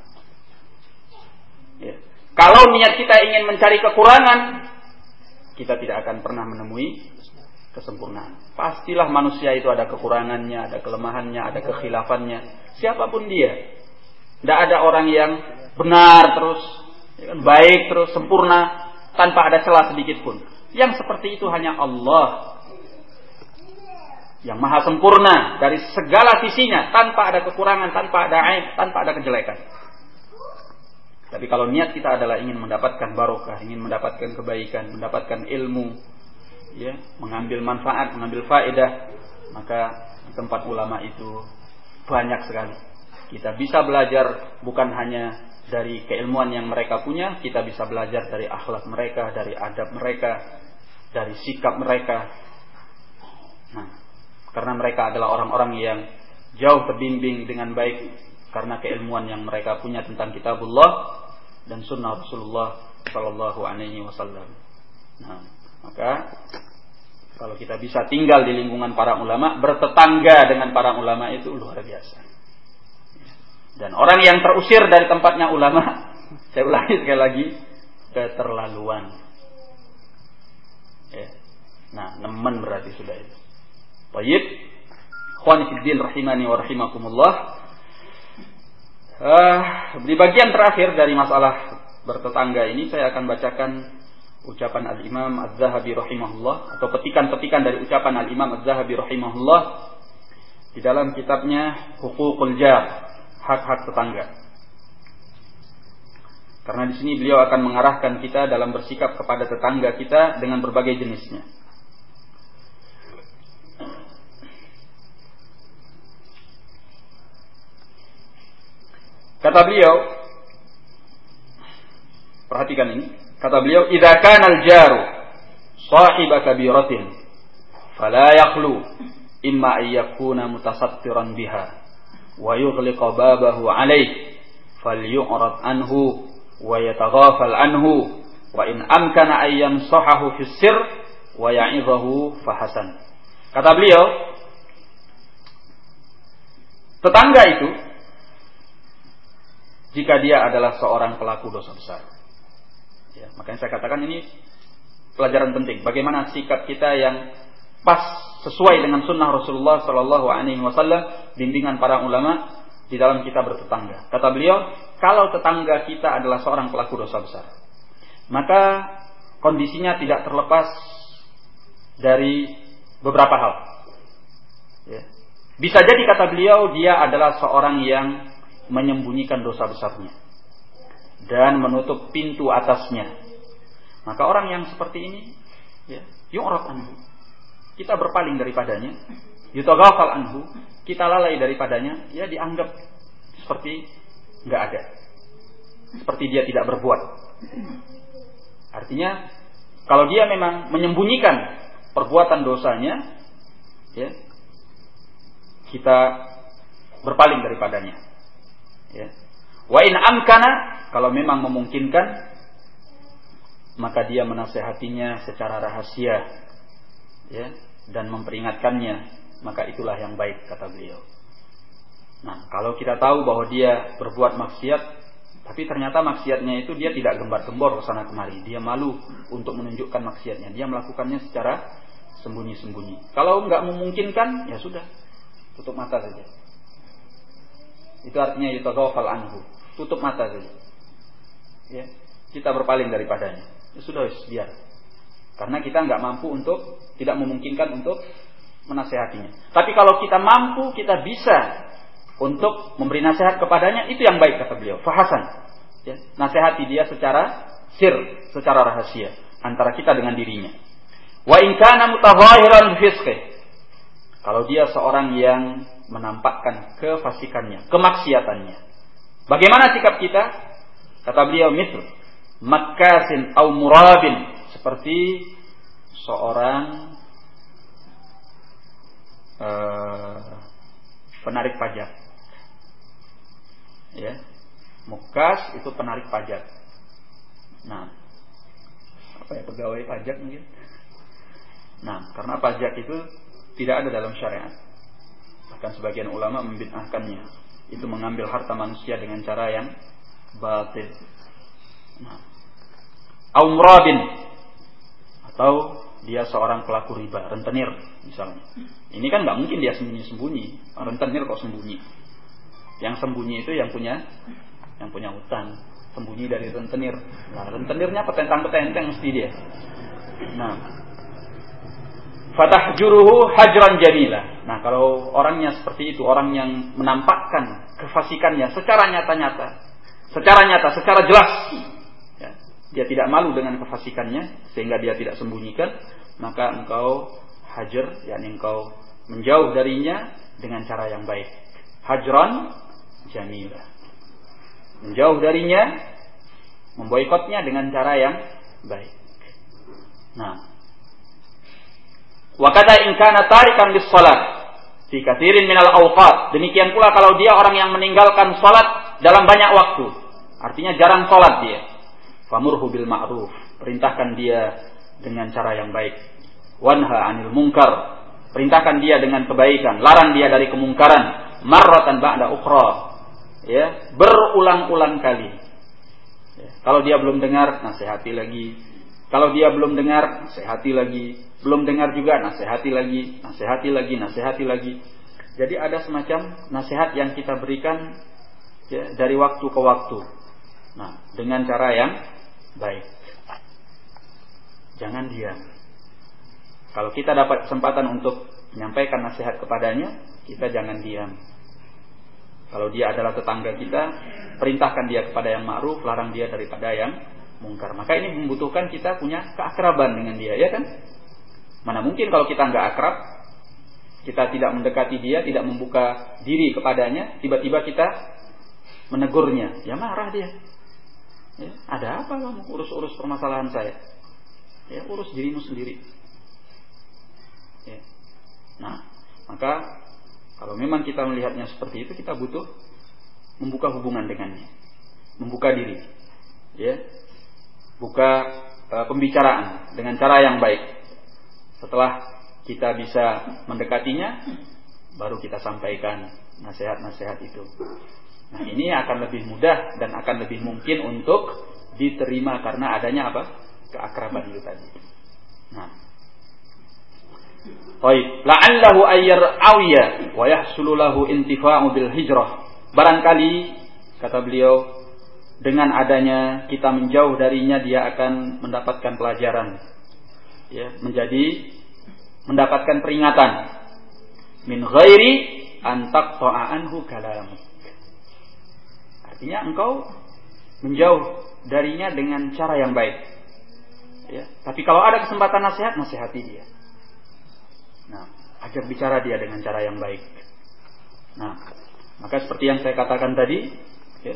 Speaker 1: Ya. Kalau niat kita ingin mencari kekurangan, kita tidak akan pernah menemui kesempurnaan. Pastilah manusia itu ada kekurangannya, ada kelemahannya, ada kekhilafannya. Siapa pun dia. Tidak ada orang yang benar terus, ya kan, baik terus, sempurna tanpa ada celah sedikit pun. Yang seperti itu hanya Allah yang maha sempurna dari segala sisinya tanpa ada kekurangan, tanpa ada aib, tanpa ada kejelekan. Tapi kalau niat kita adalah ingin mendapatkan barokah, ingin mendapatkan kebaikan, mendapatkan ilmu, ya, mengambil manfaat, mengambil faedah, maka tempat ulama itu banyak sekali. Kita bisa belajar bukan hanya dari keilmuan yang mereka punya, kita bisa belajar dari akhlak mereka, dari adab mereka, dari sikap mereka. Nah, karena mereka adalah orang-orang yang jauh terbimbing dengan baik karena keilmuan yang mereka punya tentang kitabullah dan sunnah Rasulullah Shallallahu Alaihi Wasallam. Nah, maka kalau kita bisa tinggal di lingkungan para ulama, bertetangga dengan para ulama itu luar biasa. Dan orang yang terusir dari tempatnya ulama, saya ulangi sekali lagi, keterlaluan. Ya. Nah, nemen berarti sudah itu. Baik. Khwan fiddin rahimani wa rahimakumullah. Uh, di bagian terakhir dari masalah bertetangga ini saya akan bacakan ucapan Al-Imam Az-Zahabi rahimahullah atau petikan-petikan dari ucapan Al-Imam Az-Zahabi rahimahullah di dalam kitabnya Hukukul Jar hak-hak tetangga. Karena di sini beliau akan mengarahkan kita dalam bersikap kepada tetangga kita dengan berbagai jenisnya. Kata beliau, perhatikan ini, kata beliau, "Idza kana al-jaru sahiba kabiratin, fala yakhlu imma ayyakuna mutasattiran biha wa yughliqa babahu alaih falyu'rad anhu wa yataghafal anhu wa in amkana ay yamsahahu kata beliau tetangga itu jika dia adalah seorang pelaku dosa besar ya, makanya saya katakan ini pelajaran penting bagaimana sikap kita yang pas sesuai dengan sunnah Rasulullah Shallallahu Alaihi Wasallam, bimbingan para ulama di dalam kita bertetangga. Kata beliau, kalau tetangga kita adalah seorang pelaku dosa besar, maka kondisinya tidak terlepas dari beberapa hal. Ya. Bisa jadi kata beliau dia adalah seorang yang menyembunyikan dosa besarnya dan menutup pintu atasnya. Maka orang yang seperti ini, ya, yu'raf anhu kita berpaling daripadanya, yutaghafal anhu, kita lalai daripadanya, ya dianggap seperti nggak ada. Seperti dia tidak berbuat. Artinya kalau dia memang menyembunyikan perbuatan dosanya, ya, kita berpaling daripadanya. Ya. Wa in amkana kalau memang memungkinkan maka dia menasehatinya secara rahasia ya dan memperingatkannya maka itulah yang baik kata beliau. Nah kalau kita tahu bahwa dia berbuat maksiat tapi ternyata maksiatnya itu dia tidak gembar-gembor ke sana kemari. Dia malu untuk menunjukkan maksiatnya. Dia melakukannya secara sembunyi-sembunyi. Kalau nggak memungkinkan ya sudah tutup mata saja Itu artinya yutaghafal anhu. Tutup mata saja. Ya, kita berpaling daripadanya. Ya sudah biar. Karena kita nggak mampu untuk tidak memungkinkan untuk menasehatinya. Tapi kalau kita mampu, kita bisa untuk memberi nasihat kepadanya, itu yang baik kata beliau. Fahasan. Ya, nasihati dia secara sir, secara rahasia antara kita dengan dirinya. Wa in kana mutazahiran Kalau dia seorang yang menampakkan kefasikannya, kemaksiatannya. Bagaimana sikap kita? Kata beliau, misal makasin au murabin seperti seorang uh, penarik pajak. Ya. Mukas itu penarik pajak. Nah, apa ya pegawai pajak mungkin? Nah, karena pajak itu tidak ada dalam syariat. Bahkan sebagian ulama membid'ahkannya. Itu mengambil harta manusia dengan cara yang batil. Nah. Aumrabin atau dia seorang pelaku riba, rentenir misalnya. Ini kan nggak mungkin dia sembunyi-sembunyi. Rentenir kok sembunyi. Yang sembunyi itu yang punya yang punya utang, sembunyi dari rentenir. Nah, rentenirnya petentang-petenteng mesti dia. Nah, Fatah juruhu hajran jamila. Nah, kalau orangnya seperti itu, orang yang menampakkan kefasikannya secara nyata-nyata, secara nyata, secara jelas, ya, dia tidak malu dengan kefasikannya sehingga dia tidak sembunyikan, maka engkau hajar, yakni engkau menjauh darinya dengan cara yang baik. Hajran jamila. Menjauh darinya, memboikotnya dengan cara yang baik. Nah, Wa kata in kana tarikan bis salat fi katsirin minal awqat. Demikian pula kalau dia orang yang meninggalkan salat dalam banyak waktu. Artinya jarang salat dia. Famurhu bil ma'ruf. Perintahkan dia dengan cara yang baik. Wanha anil munkar. Perintahkan dia dengan kebaikan, larang dia dari kemungkaran. Marratan ba'da ukhra. Ya, berulang-ulang kali. Ya, kalau dia belum dengar, nasihati lagi. Kalau dia belum dengar, nasihati lagi belum dengar juga nasihati lagi, nasihati lagi, nasihati lagi. Jadi ada semacam nasihat yang kita berikan ya, dari waktu ke waktu. Nah, dengan cara yang baik. Jangan diam. Kalau kita dapat kesempatan untuk menyampaikan nasihat kepadanya, kita jangan diam. Kalau dia adalah tetangga kita, perintahkan dia kepada yang ma'ruf, larang dia daripada yang mungkar. Maka ini membutuhkan kita punya keakraban dengan dia, ya kan? Mana mungkin kalau kita nggak akrab, kita tidak mendekati dia, tidak membuka diri kepadanya, tiba-tiba kita menegurnya, ya marah dia. Ya, ada apa kamu urus-urus permasalahan saya? Ya, urus dirimu sendiri. Ya. Nah, maka kalau memang kita melihatnya seperti itu, kita butuh membuka hubungan dengannya, membuka diri, ya, buka uh, pembicaraan dengan cara yang baik. Setelah kita bisa mendekatinya, baru kita sampaikan nasihat-nasihat itu. Nah ini akan lebih mudah dan akan lebih mungkin untuk diterima karena adanya apa? Keakraban itu tadi. Nah. Baik, la'allahu ayyar awiya wa yahsulu lahu intifa'u bil hijrah. Barangkali kata beliau dengan adanya kita menjauh darinya dia akan mendapatkan pelajaran ya menjadi mendapatkan peringatan min ghairi an anhu kalam. Artinya engkau menjauh darinya dengan cara yang baik. Ya, tapi kalau ada kesempatan nasihat, nasihati dia. Nah, ajak bicara dia dengan cara yang baik. Nah, maka seperti yang saya katakan tadi, ya,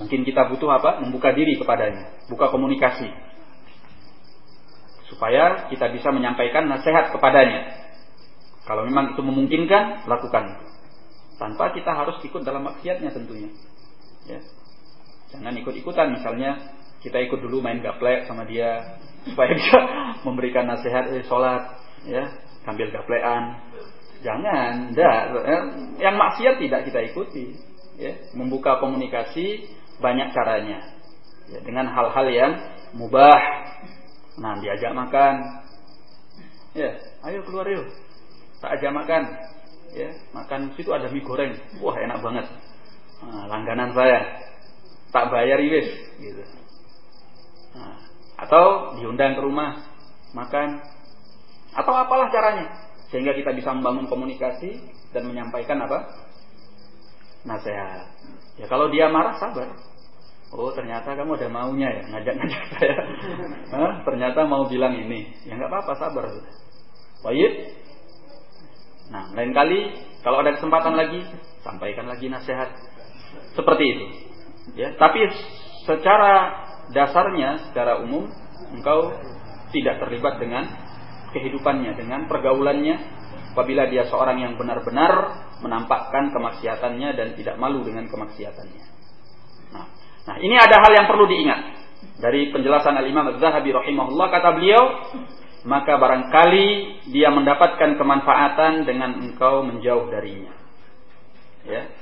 Speaker 1: mungkin kita butuh apa? Membuka diri kepadanya, buka komunikasi supaya kita bisa menyampaikan nasihat kepadanya. Kalau memang itu memungkinkan, lakukan. Tanpa kita harus ikut dalam maksiatnya tentunya. Ya. Jangan ikut-ikutan misalnya kita ikut dulu main gaplek sama dia supaya bisa memberikan nasihat eh, sholat ya sambil gaplean jangan enggak yang maksiat tidak kita ikuti ya membuka komunikasi banyak caranya ya, dengan hal-hal yang mubah Nah, diajak makan. Ya, ayo keluar yuk. Tak ajak makan. Ya, makan situ ada mie goreng. Wah, enak banget. Nah, langganan saya. Tak bayar wis gitu. Nah, atau diundang ke rumah makan atau apalah caranya sehingga kita bisa membangun komunikasi dan menyampaikan apa nasihat. Ya kalau dia marah sabar. Oh ternyata kamu ada maunya ya ngajak-ngajak saya. Hah? Ternyata mau bilang ini. Ya nggak apa-apa sabar. Baik. Nah lain kali kalau ada kesempatan lagi sampaikan lagi nasihat seperti itu. Ya tapi secara dasarnya secara umum engkau tidak terlibat dengan kehidupannya, dengan pergaulannya apabila dia seorang yang benar-benar menampakkan kemaksiatannya dan tidak malu dengan kemaksiatannya. Nah, nah ini ada hal yang perlu diingat dari penjelasan Al-Imam Az-Zahabi rahimahullah kata beliau, maka barangkali dia mendapatkan kemanfaatan dengan engkau menjauh darinya. Ya.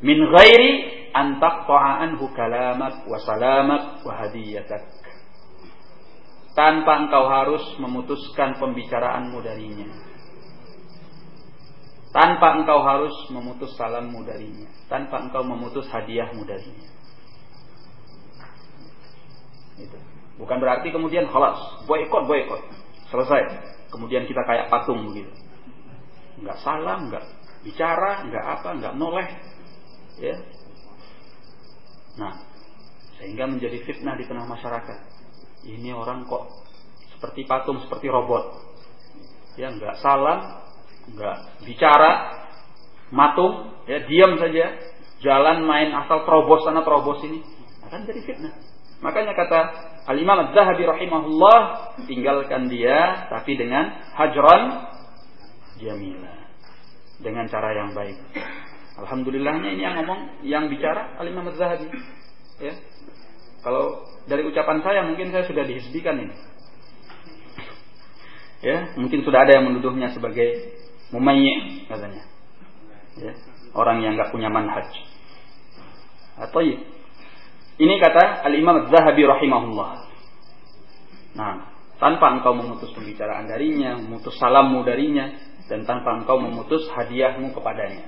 Speaker 1: Min ghairi an taqta'a anhu kalamak wa salamak wa hadiyatak tanpa engkau harus memutuskan pembicaraanmu darinya. Tanpa engkau harus memutus salammu darinya. Tanpa engkau memutus hadiahmu darinya. Itu. Bukan berarti kemudian halas, boykot, boykot. Selesai. Kemudian kita kayak patung begitu. Enggak salam, enggak bicara, enggak apa, enggak noleh. Ya. Nah, sehingga menjadi fitnah di tengah masyarakat ini orang kok seperti patung, seperti robot. Ya nggak salam, nggak bicara, matung, ya diam saja, jalan main asal terobos sana terobos ini, akan jadi fitnah. Makanya kata Al-Imam Az-Zahabi rahimahullah, tinggalkan dia tapi dengan hajran jamila. Dengan cara yang baik. Alhamdulillahnya ini yang ngomong, yang bicara Al-Imam Az-Zahabi. Ya. Kalau dari ucapan saya mungkin saya sudah dihizbikan ini. Ya, mungkin sudah ada yang menuduhnya sebagai mumayyi katanya. Ya, orang yang nggak punya manhaj. Atau ini kata Al-Imam Az-Zahabi rahimahullah. Nah, tanpa engkau memutus pembicaraan darinya, memutus salammu darinya, dan tanpa engkau memutus hadiahmu kepadanya.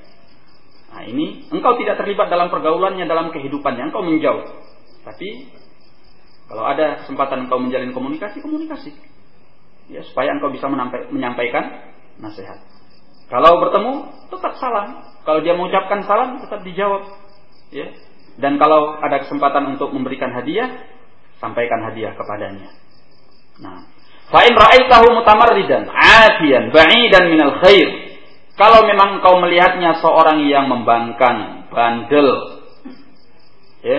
Speaker 1: Nah, ini engkau tidak terlibat dalam pergaulannya, dalam kehidupannya, engkau menjauh. Tapi kalau ada kesempatan engkau menjalin komunikasi, komunikasi. Ya, supaya engkau bisa menyampaikan nasihat. Kalau bertemu, tetap salam. Kalau dia mengucapkan salam, tetap dijawab. Ya. Dan kalau ada kesempatan untuk memberikan hadiah, sampaikan hadiah kepadanya. Nah, fa'in ra'aitahu mutamarridan, atiyan, ba'idan minal khair. Kalau memang kau melihatnya seorang yang membangkang, bandel, ya,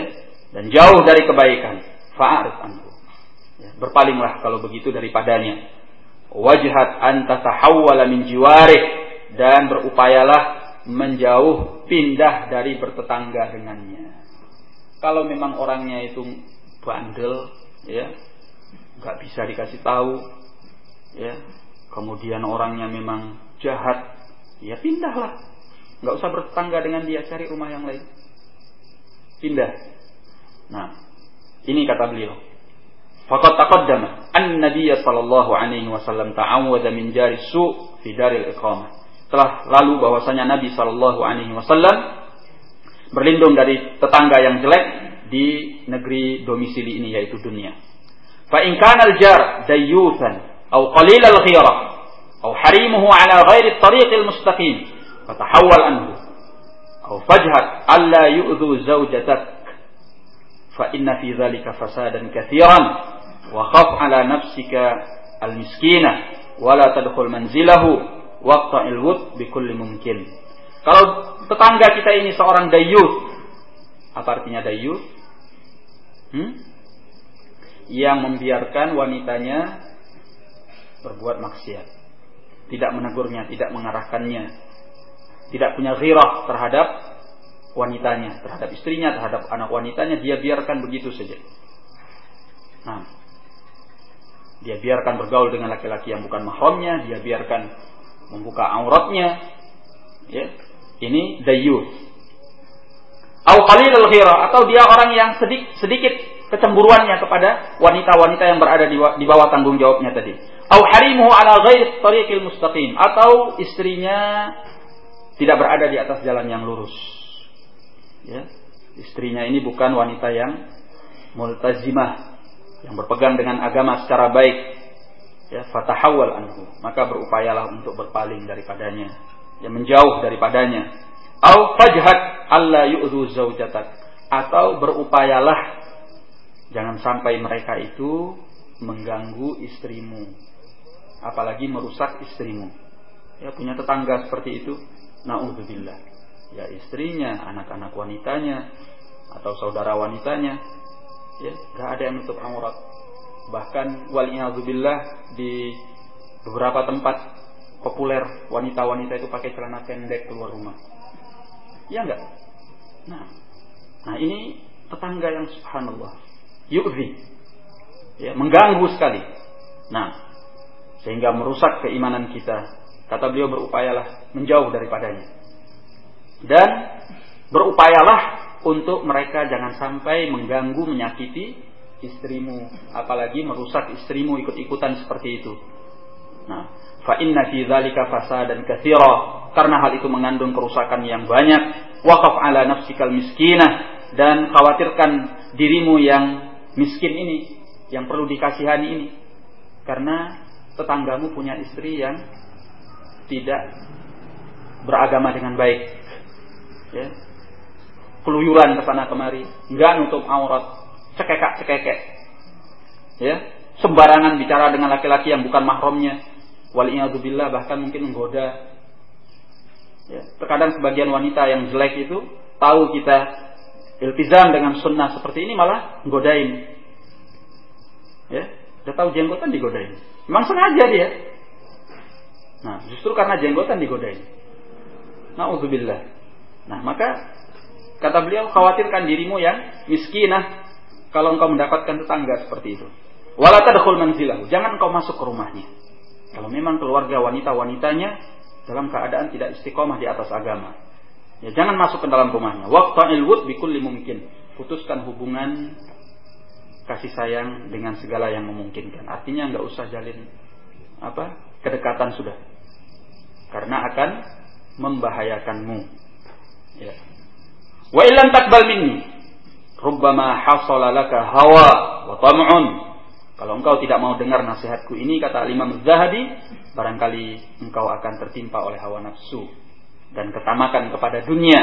Speaker 1: dan jauh dari kebaikan, fa'arif anhu. Ya, berpalinglah kalau begitu daripadanya. Wajhat anta tahawwala min jiwarih dan berupayalah menjauh pindah dari bertetangga dengannya. Kalau memang orangnya itu bandel, ya, nggak bisa dikasih tahu, ya, kemudian orangnya memang jahat, ya pindahlah, nggak usah bertetangga dengan dia, cari rumah yang lain, pindah. Nah, ini kata beliau. Faqad taqaddama an Nabiy sallallahu alaihi wasallam ta'awwadha min jari su fi daril iqamah. Telah lalu bahwasanya Nabi sallallahu alaihi wasallam berlindung dari tetangga yang jelek di negeri domisili ini yaitu dunia. Fa in kana al-jar dayyuthan aw qalil al-ghira aw harimuhu ala ghairi at-tariq al-mustaqim fatahawwal anhu aw fajhat alla yu'dhu zawjatak fa inna fi dzalika fasadan katsiran wa khaf ala nafsika al-miskina wa tadkhul manzilahu waqta'il wud bi kulli mumkin. Kalau tetangga kita ini seorang dayus, apa artinya dayus? Hmm? Yang membiarkan wanitanya berbuat maksiat. Tidak menegurnya, tidak mengarahkannya. Tidak punya ghirah terhadap wanitanya, terhadap istrinya, terhadap anak wanitanya, dia biarkan begitu saja. Nah, dia biarkan bergaul dengan laki-laki yang bukan mahramnya, dia biarkan membuka auratnya. Ya, ini dayus. Au qalilul ghira atau dia orang yang sedikit, sedikit kecemburuannya kepada wanita-wanita yang berada di, di bawah tanggung jawabnya tadi. Au harimuhu ala ghairi tariqil mustaqim atau istrinya tidak berada di atas jalan yang lurus Ya, istrinya ini bukan wanita yang multazimah yang berpegang dengan agama secara baik ya fatahawal anhu. Maka berupayalah untuk berpaling daripadanya. Ya menjauh daripadanya. Au fajhat alla yu'dhu zaujatak atau berupayalah jangan sampai mereka itu mengganggu istrimu. Apalagi merusak istrimu. Ya punya tetangga seperti itu. Naudzubillah. Ya istrinya anak-anak wanitanya atau saudara wanitanya ya nggak ada yang nutup aurat bahkan waliyadzubillah di beberapa tempat populer wanita-wanita itu pakai celana pendek keluar rumah. Ya enggak nah nah ini tetangga yang subhanallah yu'zi ya mengganggu sekali. Nah sehingga merusak keimanan kita. Kata beliau berupayalah menjauh daripadanya. Dan berupayalah untuk mereka jangan sampai mengganggu, menyakiti istrimu, apalagi merusak istrimu ikut-ikutan seperti itu. Nah, fa inna fi dzalika fasadan katsira, karena hal itu mengandung kerusakan yang banyak. Waqaf ala nafsikal miskinah dan khawatirkan dirimu yang miskin ini, yang perlu dikasihani ini. Karena tetanggamu punya istri yang tidak beragama dengan baik. Ya, keluyuran ke sana kemari, nggak nutup aurat, cekekak cekekek, ya, sembarangan bicara dengan laki-laki yang bukan mahramnya, waliyadzubillah bahkan mungkin menggoda. Ya, terkadang sebagian wanita yang jelek itu tahu kita iltizam dengan sunnah seperti ini malah menggodain. Ya, udah tahu jenggotan digodain. Memang sengaja dia. Nah, justru karena jenggotan digodain. Nauzubillah. Nah, maka Kata beliau, khawatirkan dirimu yang miskinah kalau engkau mendapatkan tetangga seperti itu. Wala tadkhul manzilahu. Jangan engkau masuk ke rumahnya. Kalau memang keluarga wanita-wanitanya dalam keadaan tidak istiqomah di atas agama. Ya jangan masuk ke dalam rumahnya. Waqta'il wud bikulli mungkin. Putuskan hubungan kasih sayang dengan segala yang memungkinkan. Artinya nggak usah jalin apa kedekatan sudah. Karena akan membahayakanmu. Ya. Wa illam takbal minni, rubbama hasala laka hawa wa tam'un. Kalau engkau tidak mau dengar nasihatku ini kata Imam Zahabi, barangkali engkau akan tertimpa oleh hawa nafsu dan ketamakan kepada dunia.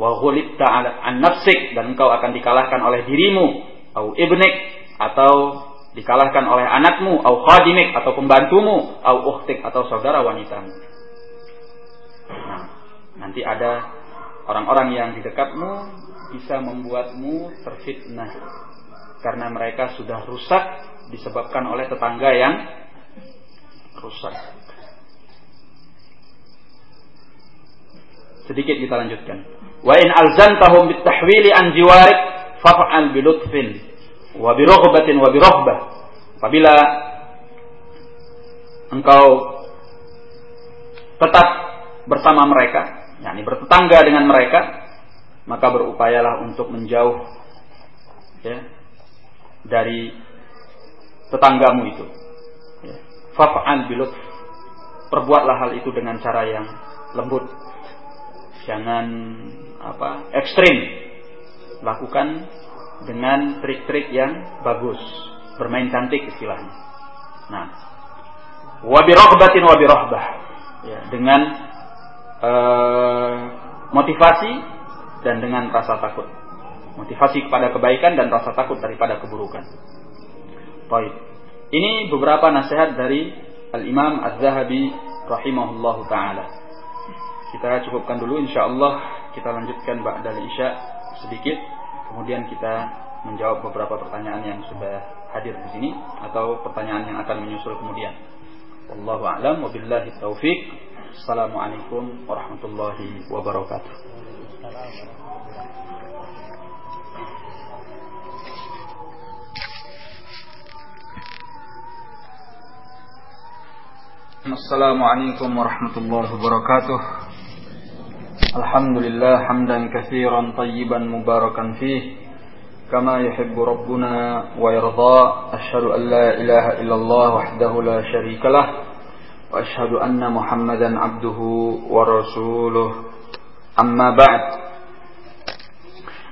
Speaker 1: Wa ghulibta an nafsik dan engkau akan dikalahkan oleh dirimu au ibnik atau dikalahkan oleh anakmu au khadimik atau pembantumu au ukhtik atau saudara wanitamu. Nah, nanti ada Orang-orang yang di dekatmu bisa membuatmu terfitnah karena mereka sudah rusak disebabkan oleh tetangga yang rusak. Sedikit kita lanjutkan. Wa in alzantahum bitahwili an jiwarik faf'al bilutfin wa birohbatin wa birohbah. Apabila engkau tetap bersama mereka yakni bertetangga dengan mereka, maka berupayalah untuk menjauh ya, dari tetanggamu itu. Ya. Bilutf. Perbuatlah hal itu dengan cara yang lembut. Jangan apa ekstrim. Lakukan dengan trik-trik yang bagus. Bermain cantik istilahnya. Nah, wabirohbatin wabirohbah. Ya, dengan Eh, motivasi dan dengan rasa takut. Motivasi kepada kebaikan dan rasa takut daripada keburukan. Baik. Ini beberapa nasihat dari Al-Imam Az-Zahabi rahimahullah taala. Kita cukupkan dulu insyaallah kita lanjutkan ba'dal isya sedikit kemudian kita menjawab beberapa pertanyaan yang sudah hadir di sini atau pertanyaan yang akan menyusul kemudian. Wallahu a'lam wabillahi taufik. السلام عليكم ورحمة الله وبركاته السلام عليكم ورحمة الله وبركاته الحمد لله حمدا كثيرا طيبا مباركا فيه كما يحب ربنا ويرضى أشهد أن لا إله إلا الله وحده لا شريك له وأشهد أن محمدا عبده ورسوله أما بعد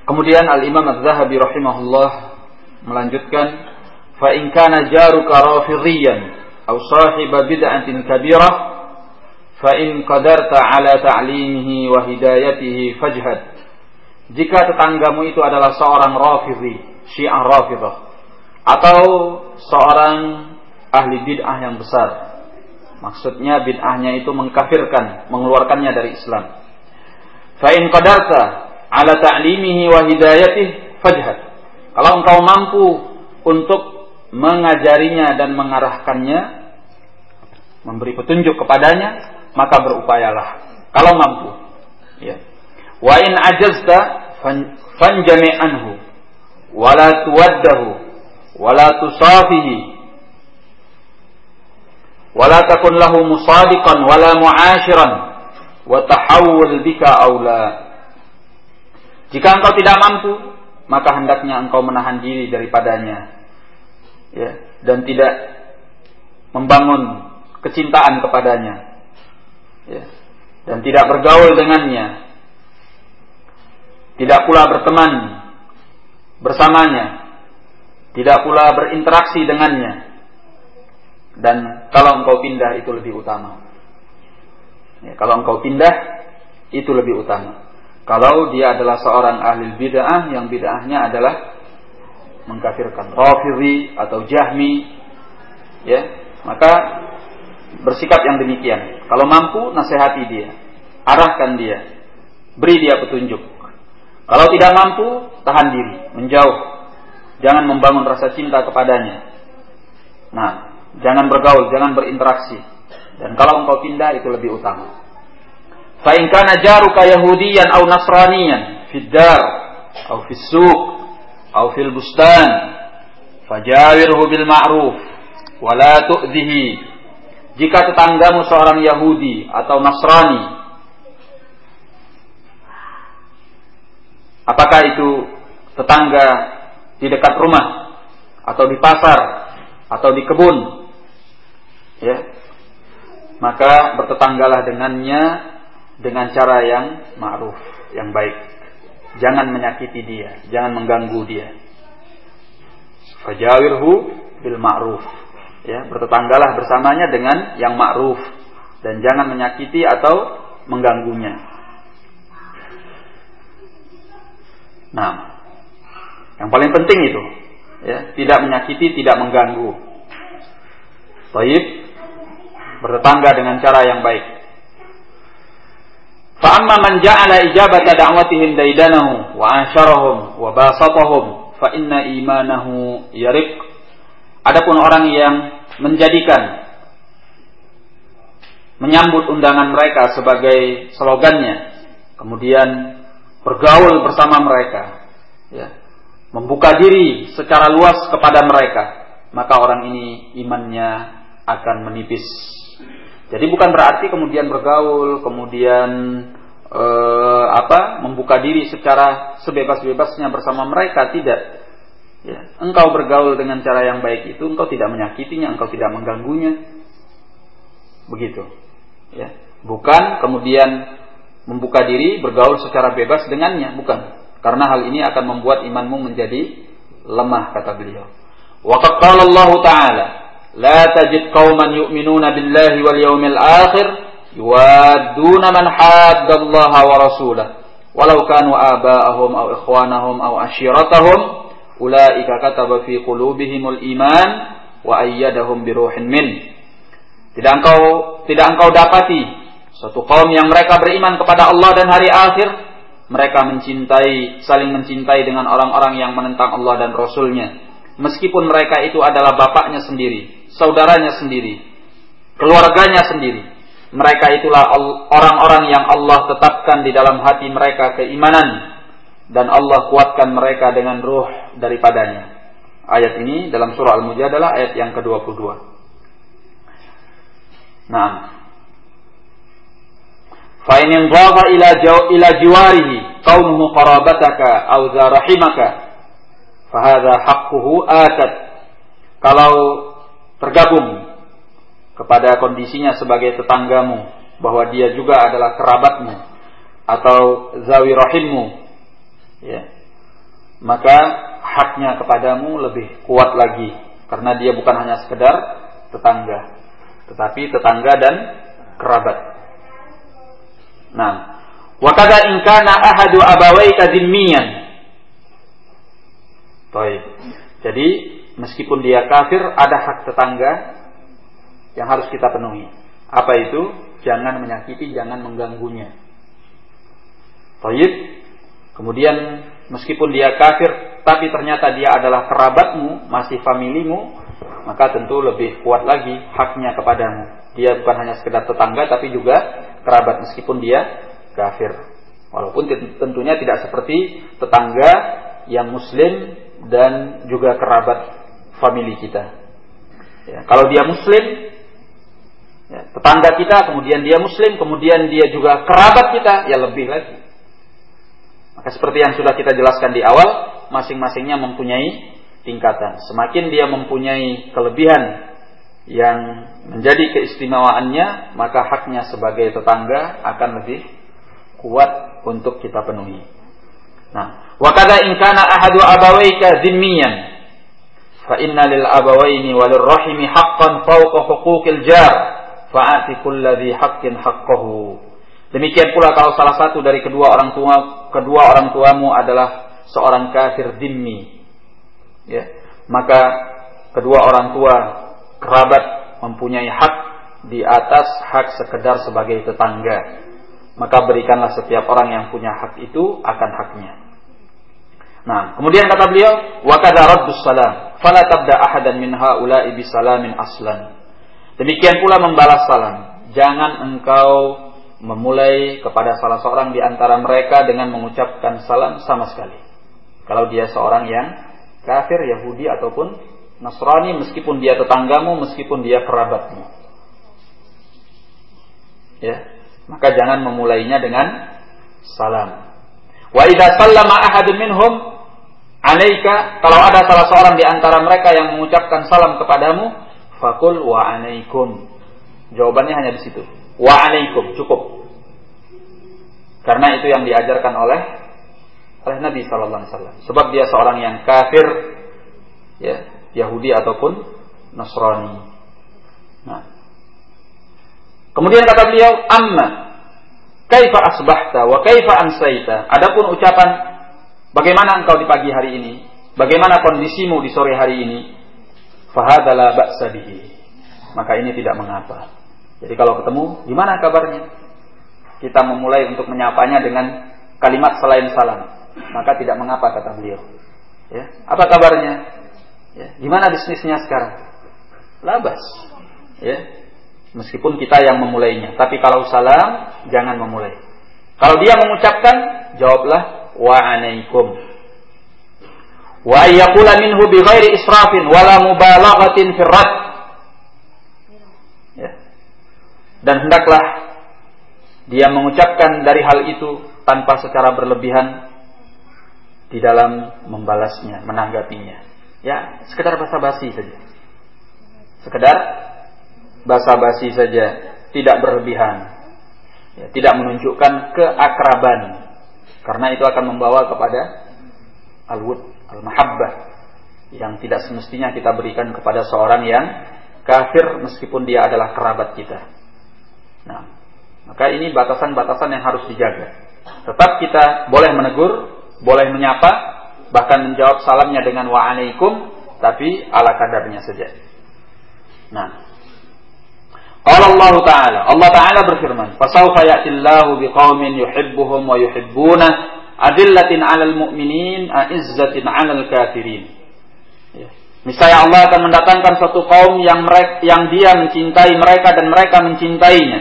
Speaker 1: Kemudian Al-Imam Az-Zahabi rahimahullah melanjutkan fa in kana jaruka rafidhiyan aw sahiba bid'atin kabirah fa in qadarta ala ta'limihi wa hidayatihi fajhad jika tetanggamu itu adalah seorang rafidhi syiah rafidah atau seorang ahli bid'ah yang besar maksudnya bid'ahnya itu mengkafirkan mengeluarkannya dari Islam fa in qadarta ala ta'limihi wa hidayatihi fajhad kalau engkau mampu untuk mengajarinya dan mengarahkannya, memberi petunjuk kepadanya, maka berupayalah. Kalau mampu. Ya. Wa in ajazta fanjami anhu wala tuwaddahu wala tusafihi takun lahu musadiqan wala mu'ashiran. Wa tahawul bika aula. Jika engkau tidak mampu, maka hendaknya engkau menahan diri daripadanya. Ya dan tidak membangun kecintaan kepadanya. Ya dan tidak bergaul dengannya. Tidak pula berteman bersamanya. Tidak pula berinteraksi dengannya dan kalau engkau pindah itu lebih utama. Ya, kalau engkau pindah itu lebih utama. Kalau dia adalah seorang ahli bid'ah yang bid'ahnya adalah mengkafirkan Rafidhi atau Jahmi ya maka bersikap yang demikian. Kalau mampu nasihati dia arahkan dia beri dia petunjuk. Kalau tidak mampu tahan diri menjauh. Jangan membangun rasa cinta kepadanya. Nah jangan bergaul jangan berinteraksi. Dan kalau engkau pindah itu lebih utama. Fa in kana jaruka yahudiyan aw nasraniyan fid dar aw fis suq aw fil bustan fajawirhu bil ma'ruf wa la tu'dhihi jika tetanggamu seorang Yahudi atau Nasrani apakah itu tetangga di dekat rumah atau di pasar atau di kebun ya maka bertetanggalah dengannya dengan cara yang ma'ruf, yang baik. Jangan menyakiti dia, jangan mengganggu dia. Fajawirhu bil ma'ruf. Ya, bertetanggalah bersamanya dengan yang ma'ruf dan jangan menyakiti atau mengganggunya. Nah, yang paling penting itu, ya, tidak menyakiti, tidak mengganggu. Baik, bertetangga dengan cara yang baik. Fa'amma man ja'ala ijabata da'watihim daidanahu wa ansyarahum wa basatahum fa inna imanahu yariq. Adapun orang yang menjadikan menyambut undangan mereka sebagai slogannya, kemudian bergaul bersama mereka, ya, membuka diri secara luas kepada mereka, maka orang ini imannya akan menipis jadi bukan berarti kemudian bergaul, kemudian eh, apa membuka diri secara sebebas-bebasnya bersama mereka tidak. Ya, engkau bergaul dengan cara yang baik itu, engkau tidak menyakitinya, engkau tidak mengganggunya. Begitu. Ya, bukan kemudian membuka diri bergaul secara bebas dengannya, bukan. Karena hal ini akan membuat imanmu menjadi lemah kata beliau. Qala Allah Ta'ala لا تجد قوما يؤمنون بالله واليوم الآخر يوادون من حاد الله ورسوله ولو كانوا آباءهم أو إخوانهم أو عشيرتهم أولئك كتب في قلوبهم الإيمان وأيدهم بروح من tidak engkau tidak engkau dapati suatu kaum yang mereka beriman kepada Allah dan hari akhir mereka mencintai saling mencintai dengan orang-orang yang menentang Allah dan Rasulnya meskipun mereka itu adalah bapaknya sendiri saudaranya sendiri, keluarganya sendiri. Mereka itulah orang-orang yang Allah tetapkan di dalam hati mereka keimanan dan Allah kuatkan mereka dengan ruh daripadanya. Ayat ini dalam surah Al-Mujadalah ayat yang ke-22. Nah, fa in ila ila jiwarihi kaunuhu qarabataka aw fa atat. Kalau tergabung kepada kondisinya sebagai tetanggamu bahwa dia juga adalah kerabatmu atau zawi rahimmu ya maka haknya kepadamu lebih kuat lagi karena dia bukan hanya sekedar tetangga tetapi tetangga dan kerabat. Nah, wa kada in kana ahadu abawaika dhimmiyan. Baik. Jadi meskipun dia kafir ada hak tetangga yang harus kita penuhi. Apa itu? Jangan menyakiti, jangan mengganggunya. Baik. Kemudian meskipun dia kafir tapi ternyata dia adalah kerabatmu, masih familimu, maka tentu lebih kuat lagi haknya kepadamu. Dia bukan hanya sekedar tetangga tapi juga kerabat meskipun dia kafir. Walaupun tentunya tidak seperti tetangga yang muslim dan juga kerabat famili kita. Ya, kalau dia muslim, ya, tetangga kita, kemudian dia muslim, kemudian dia juga kerabat kita, ya lebih lagi. Maka seperti yang sudah kita jelaskan di awal, masing-masingnya mempunyai tingkatan. Semakin dia mempunyai kelebihan yang menjadi keistimewaannya, maka haknya sebagai tetangga akan lebih kuat untuk kita penuhi. Nah, wa kada in kana ahadu abawaika zimmiyan abawaini walil rahimi haqqan fawqa huquqil jar fa'ati kulladhi haqqin haqqahu. Demikian pula kalau salah satu dari kedua orang tua kedua orang tuamu adalah seorang kafir dimmi, ya, maka kedua orang tua kerabat mempunyai hak di atas hak sekedar sebagai tetangga. Maka berikanlah setiap orang yang punya hak itu akan haknya. Nah, kemudian kata beliau, wa kadza raddus salam, fala tabda ahadan min haula'i bisalamin aslan. Demikian pula membalas salam. Jangan engkau memulai kepada salah seorang di antara mereka dengan mengucapkan salam sama sekali. Kalau dia seorang yang kafir, Yahudi ataupun Nasrani meskipun dia tetanggamu, meskipun dia kerabatmu. Ya, maka jangan memulainya dengan salam. Wa idza sallama ahadun minhum alaika, kalau ada salah seorang di antara mereka yang mengucapkan salam kepadamu, fakul wa alaikum. Jawabannya hanya di situ wa alaikum cukup. Karena itu yang diajarkan oleh oleh Nabi sallallahu alaihi wasallam. Sebab dia seorang yang kafir ya, Yahudi ataupun Nasrani. Nah. Kemudian kata beliau, "Amma kaifa asbahta wa kaifa amsayta?" Adapun ucapan bagaimana engkau di pagi hari ini? Bagaimana kondisimu di sore hari ini? Fahadala ba'sa. Maka ini tidak mengapa. Jadi kalau ketemu, gimana kabarnya? Kita memulai untuk menyapanya dengan kalimat selain salam. Maka tidak mengapa kata beliau. Ya, apa kabarnya? Ya, gimana bisnisnya sekarang? Labas. Ya, meskipun kita yang memulainya. Tapi kalau salam, jangan memulai. Kalau dia mengucapkan, jawablah wa alaikum. Wa ayyakula minhu bi ghairi israfin wala mubalaghatin firrat dan hendaklah dia mengucapkan dari hal itu tanpa secara berlebihan di dalam membalasnya, menanggapinya. Ya, sekedar basa-basi saja. Sekedar basa-basi saja, tidak berlebihan. Ya, tidak menunjukkan keakraban. Karena itu akan membawa kepada al-wud, al-mahabbah yang tidak semestinya kita berikan kepada seorang yang kafir meskipun dia adalah kerabat kita. Nah, maka ini batasan-batasan yang harus dijaga. Tetap kita boleh menegur, boleh menyapa, bahkan menjawab salamnya dengan wa'alaikum, tapi ala kadarnya saja. Nah, Allah Allah Ta'ala, Allah Ta'ala berfirman, "Fasawfa ya'tillahu biqaumin yuhibbuhum wa yuhibbunah, adillatin 'alal mu'minin, a'izzatin 'alal kafirin." Ya. Misalnya Allah akan mendatangkan satu kaum yang mereka, yang dia mencintai mereka dan mereka mencintainya.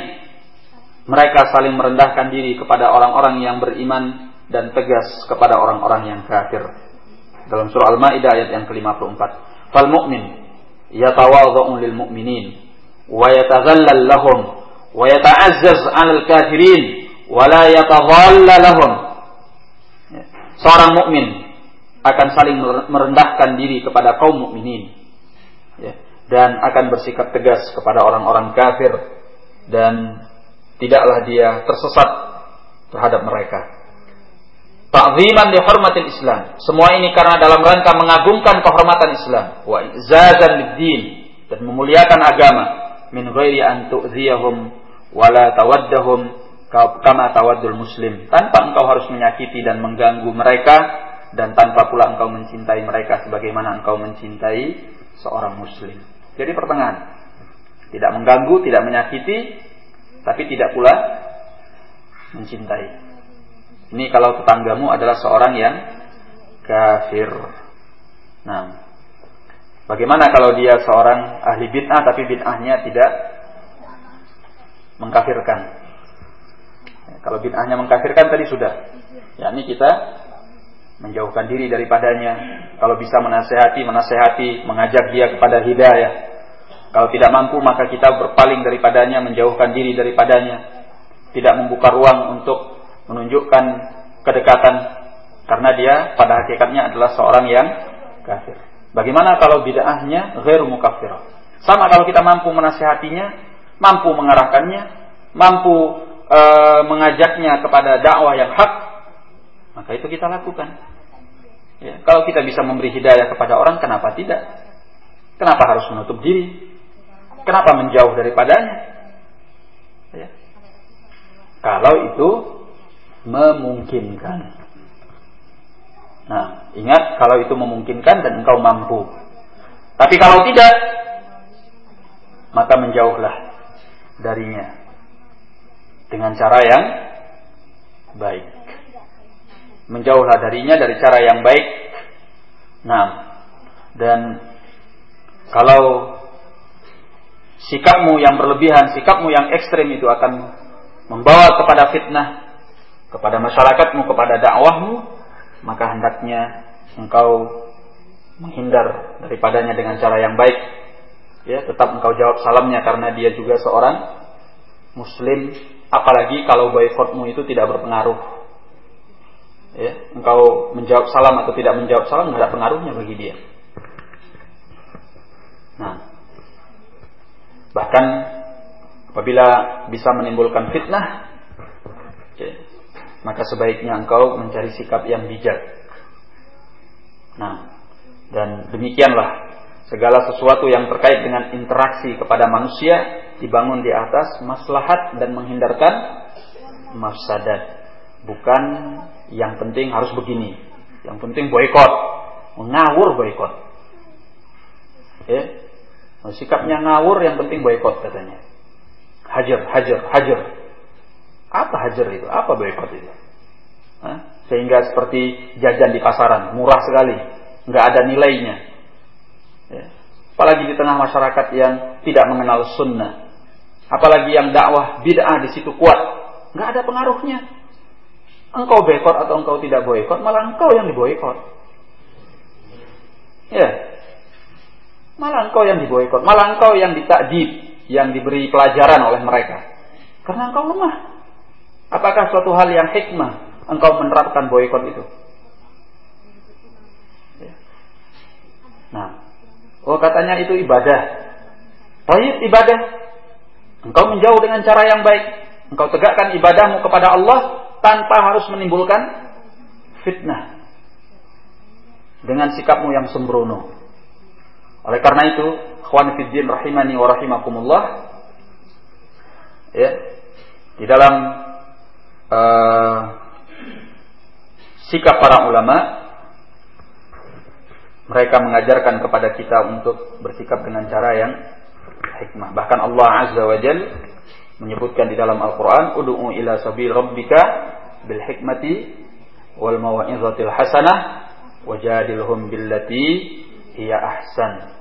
Speaker 1: Mereka saling merendahkan diri kepada orang-orang yang beriman dan tegas kepada orang-orang yang kafir. Dalam surah Al-Maidah ayat yang ke-54. Fal mu'min yatawadhu lil mu'minin wa yataghallal lahum wa yata'azzaz 'alal kafirin wa la lahum. Seorang mukmin akan saling merendahkan diri kepada kaum mukminin ya, dan akan bersikap tegas kepada orang-orang kafir dan tidaklah dia tersesat terhadap mereka. Ta'ziman li hormatil Islam. Semua ini karena dalam rangka mengagungkan kehormatan Islam. Wa izazan lid-din. Dan memuliakan agama. Min ghairi an tu'ziyahum wa la tawaddahum kama tawaddul muslim. Tanpa engkau harus menyakiti dan mengganggu mereka. Dan tanpa pula engkau mencintai mereka sebagaimana engkau mencintai seorang muslim. Jadi pertengahan. Tidak mengganggu, tidak menyakiti, tapi tidak pula mencintai. Ini kalau tetanggamu adalah seorang yang kafir. Nah, bagaimana kalau dia seorang ahli bid'ah tapi bid'ahnya tidak mengkafirkan? Ya, kalau bid'ahnya mengkafirkan tadi sudah. Ya, ini kita menjauhkan diri daripadanya. Kalau bisa menasehati, menasehati, mengajak dia kepada hidayah. Kalau tidak mampu maka kita berpaling daripadanya, menjauhkan diri daripadanya. Tidak membuka ruang untuk menunjukkan kedekatan karena dia pada hakikatnya adalah seorang yang kafir. Bagaimana kalau bid'ahnya ghairu mukaffir? Sama kalau kita mampu menasihatinya, mampu mengarahkannya, mampu e, mengajaknya kepada dakwah yang hak, maka itu kita lakukan. Ya, kalau kita bisa memberi hidayah kepada orang, kenapa tidak? Kenapa harus menutup diri? Kenapa menjauh daripadanya? Ya. Kalau itu memungkinkan. Nah, ingat kalau itu memungkinkan dan engkau mampu. Tapi kalau tidak, maka menjauhlah darinya dengan cara yang baik. Menjauhlah darinya dari cara yang baik. Nah, dan kalau sikapmu yang berlebihan, sikapmu yang ekstrem itu akan membawa kepada fitnah, kepada masyarakatmu, kepada dakwahmu, maka hendaknya engkau menghindar daripadanya dengan cara yang baik. Ya, tetap engkau jawab salamnya karena dia juga seorang muslim, apalagi kalau boikotmu itu tidak berpengaruh. Ya, engkau menjawab salam atau tidak menjawab salam tidak ada pengaruhnya bagi dia. Nah, bahkan apabila bisa menimbulkan fitnah, maka sebaiknya engkau mencari sikap yang bijak. Nah, dan demikianlah segala sesuatu yang terkait dengan interaksi kepada manusia dibangun di atas maslahat dan menghindarkan mafsadat. Bukan yang penting harus begini. Yang penting boykot, mengawur boykot. Ya. Sikapnya ngawur yang penting boykot katanya. Hajar, hajar, hajar. Apa hajar itu? Apa boykot itu? Hah? Sehingga seperti jajan di pasaran, murah sekali, nggak ada nilainya. Ya. Apalagi di tengah masyarakat yang tidak mengenal sunnah, apalagi yang dakwah bid'ah di situ kuat, nggak ada pengaruhnya. Engkau boykot atau engkau tidak boykot, malah engkau yang diboykot. Ya, malah engkau yang diboykot, malah engkau yang ditakdib, yang diberi pelajaran oleh mereka. Karena engkau lemah. Apakah suatu hal yang hikmah engkau menerapkan boykot itu? Ya. Nah, oh katanya itu ibadah. Baik ibadah. Engkau menjauh dengan cara yang baik. Engkau tegakkan ibadahmu kepada Allah tanpa harus menimbulkan fitnah. Dengan sikapmu yang sembrono. Oleh karena itu, khawanifiddin rahimani wa rahimakumullah. Ya, di dalam uh, sikap para ulama mereka mengajarkan kepada kita untuk bersikap dengan cara yang hikmah. Bahkan Allah Azza wa Jal menyebutkan di dalam Al-Quran, Udu'u ila sabil rabbika bil hikmati wal mawa'izatil hasanah wajadilhum billati hiya ahsan.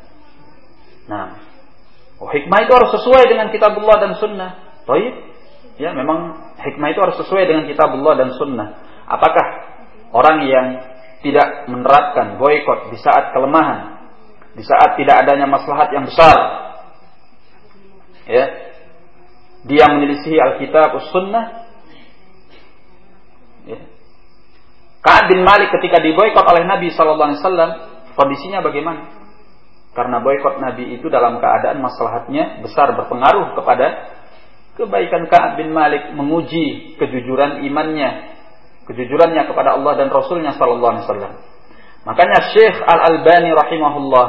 Speaker 1: Nah, oh, hikmah itu harus sesuai dengan kitabullah dan sunnah. Baik, ya memang hikmah itu harus sesuai dengan kitabullah dan sunnah. Apakah orang yang tidak menerapkan boykot di saat kelemahan, di saat tidak adanya maslahat yang besar, ya, dia menyelisihi Alkitab Sunnah. Ya. Ka'ab bin Malik ketika diboykot oleh Nabi Wasallam, kondisinya bagaimana? Karena boykot Nabi itu dalam keadaan maslahatnya besar berpengaruh kepada kebaikan Ka'ab bin Malik menguji kejujuran imannya kejujurannya kepada Allah dan Rasulnya Sallallahu Alaihi Wasallam. Makanya Syekh Al Albani rahimahullah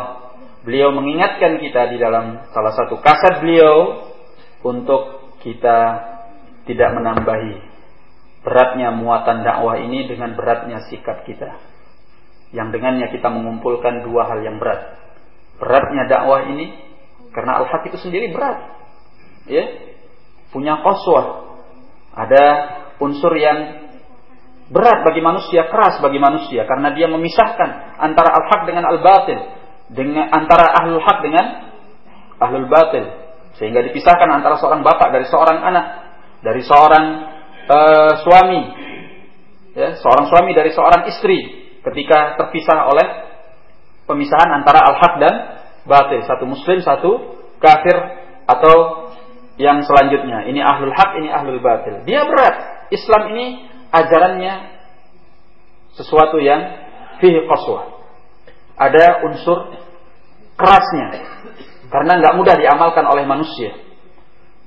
Speaker 1: beliau mengingatkan kita di dalam salah satu kasat beliau untuk kita tidak menambahi beratnya muatan dakwah ini dengan beratnya sikap kita. Yang dengannya kita mengumpulkan dua hal yang berat. Beratnya dakwah ini karena al-haq itu sendiri berat. Ya. Punya qaswah. Ada unsur yang berat bagi manusia, keras bagi manusia karena dia memisahkan antara al-haq dengan al-batil, dengan antara ahlul haq dengan ahlul batil. Sehingga dipisahkan antara seorang bapak dari seorang anak, dari seorang uh, suami, ya, seorang suami dari seorang istri ketika terpisah oleh pemisahan antara al-haq dan batil, satu muslim, satu kafir atau yang selanjutnya. Ini ahlul haq, ini ahlul batil. Dia berat. Islam ini ajarannya sesuatu yang fihi qaswah. Ada unsur kerasnya. Karena nggak mudah diamalkan oleh manusia.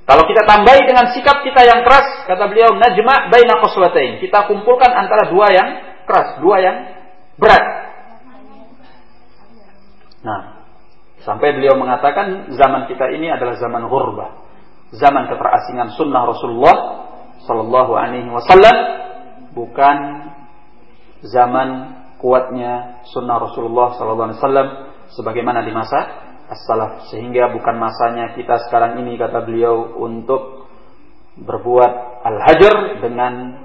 Speaker 1: Kalau kita tambahi dengan sikap kita yang keras, kata beliau, najma baina qaswatain. Kita kumpulkan antara dua yang keras, dua yang berat. Nah, sampai beliau mengatakan zaman kita ini adalah zaman ghurbah. Zaman keterasingan sunnah Rasulullah Sallallahu Alaihi Wasallam bukan zaman kuatnya sunnah Rasulullah Sallallahu Alaihi Wasallam sebagaimana di masa as-salaf. Sehingga bukan masanya kita sekarang ini kata beliau untuk berbuat al-hajar dengan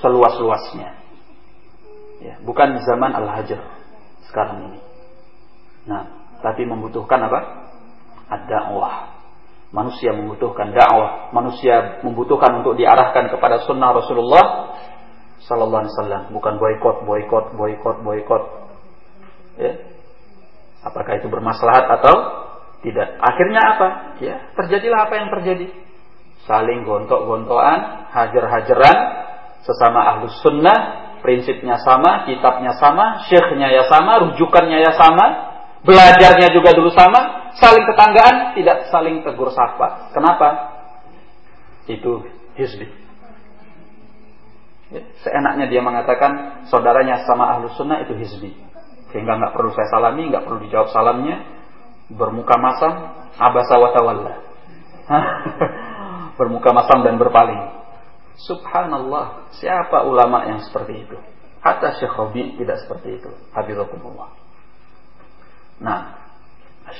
Speaker 1: seluas-luasnya. Ya, bukan zaman al-hajar sekarang ini. Nah tapi membutuhkan apa? Ad-da'wah Manusia membutuhkan dakwah, manusia membutuhkan untuk diarahkan kepada sunnah Rasulullah Sallallahu Alaihi Wasallam, bukan boykot, boykot, boykot, boykot. Ya. Apakah itu bermaslahat atau tidak? Akhirnya apa? Ya, terjadilah apa yang terjadi. Saling gontok-gontokan, hajar-hajaran, sesama ahlus sunnah, prinsipnya sama, kitabnya sama, syekhnya ya sama, rujukannya ya sama, belajarnya juga dulu sama, saling tetanggaan, tidak saling tegur sapa. Kenapa? Itu hizbi. Ya, seenaknya dia mengatakan saudaranya sama ahlu sunnah itu hizbi. Sehingga nggak perlu saya salami, nggak perlu dijawab salamnya. Bermuka masam, abasa wa tawalla. Bermuka masam dan berpaling. Subhanallah, siapa ulama yang seperti itu? Hatta Syekh Rabi tidak seperti itu. Habibakumullah. Nah,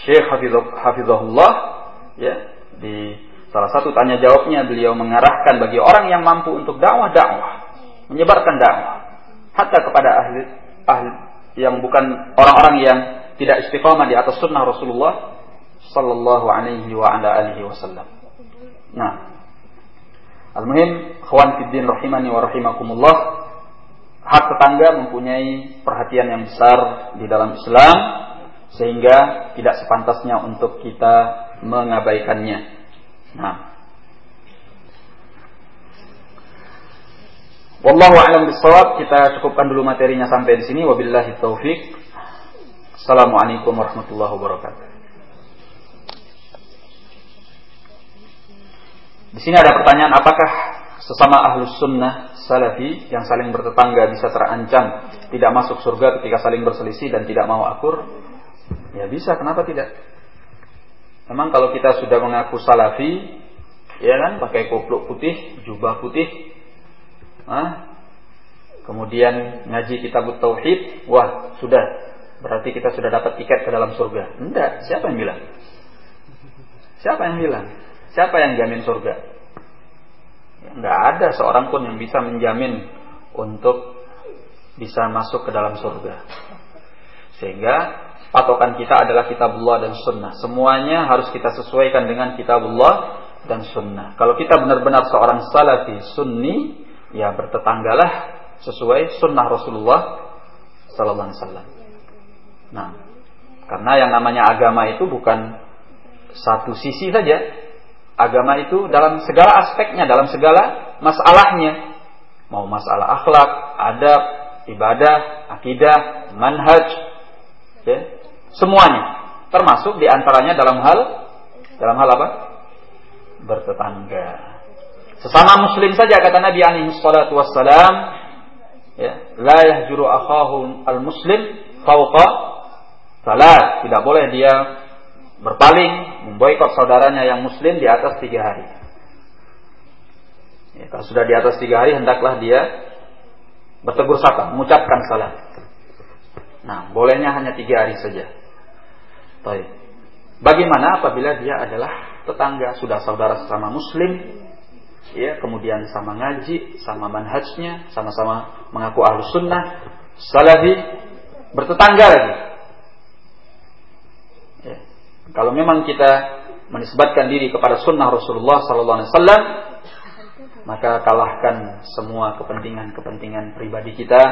Speaker 1: Syekh Hafizahullah ya di salah satu tanya jawabnya beliau mengarahkan bagi orang yang mampu untuk dakwah dakwah menyebarkan dakwah hatta kepada ahli ahli yang bukan orang-orang yang tidak istiqamah di atas sunnah Rasulullah sallallahu alaihi wa ala alihi wasallam. Nah, Al-muhim, kawan fiddin rahimani wa rahimakumullah, hak tetangga mempunyai perhatian yang besar di dalam Islam sehingga tidak sepantasnya untuk kita mengabaikannya. Nah, Wallahu a'lam bishawab. Kita cukupkan dulu materinya sampai di sini. Wabillahi taufik. Assalamualaikum warahmatullahi wabarakatuh. Di sini ada pertanyaan apakah sesama ahlus sunnah salafi yang saling bertetangga bisa terancam tidak masuk surga ketika saling berselisih dan tidak mau akur? Ya bisa, kenapa tidak? Memang kalau kita sudah mengaku salafi, ya kan, pakai koplok putih, jubah putih, ah, kemudian ngaji kitab tauhid, wah sudah, berarti kita sudah dapat tiket ke dalam surga. Enggak, siapa yang bilang? Siapa yang bilang? Siapa yang jamin surga? Ya, enggak ada seorang pun yang bisa menjamin untuk bisa masuk ke dalam surga. Sehingga patokan kita adalah kitabullah dan sunnah. Semuanya harus kita sesuaikan dengan kitabullah dan sunnah. Kalau kita benar-benar seorang salafi sunni, ya bertetanggalah sesuai sunnah Rasulullah Sallallahu Alaihi Wasallam. Nah, karena yang namanya agama itu bukan satu sisi saja. Agama itu dalam segala aspeknya, dalam segala masalahnya. Mau masalah akhlak, adab, ibadah, akidah, manhaj, ya, Semuanya. Termasuk di antaranya dalam hal dalam hal apa? Bertetangga. Sesama muslim saja kata Nabi alaihi salatu wassalam, ya, la yahjuru akhahu al-muslim fauqa salat. Tidak boleh dia berpaling, memboikot saudaranya yang muslim di atas tiga hari. Ya, kalau sudah di atas tiga hari, hendaklah dia bertegur sapa, mengucapkan salam. Nah, bolehnya hanya tiga hari saja. Baik. Bagaimana apabila dia adalah tetangga, sudah saudara sesama muslim, ya kemudian sama ngaji, sama manhajnya, sama-sama mengaku ahlu sunnah, salafi, bertetangga lagi. Ya. Kalau memang kita menisbatkan diri kepada sunnah Rasulullah Sallallahu Alaihi Wasallam, maka kalahkan semua kepentingan-kepentingan pribadi kita,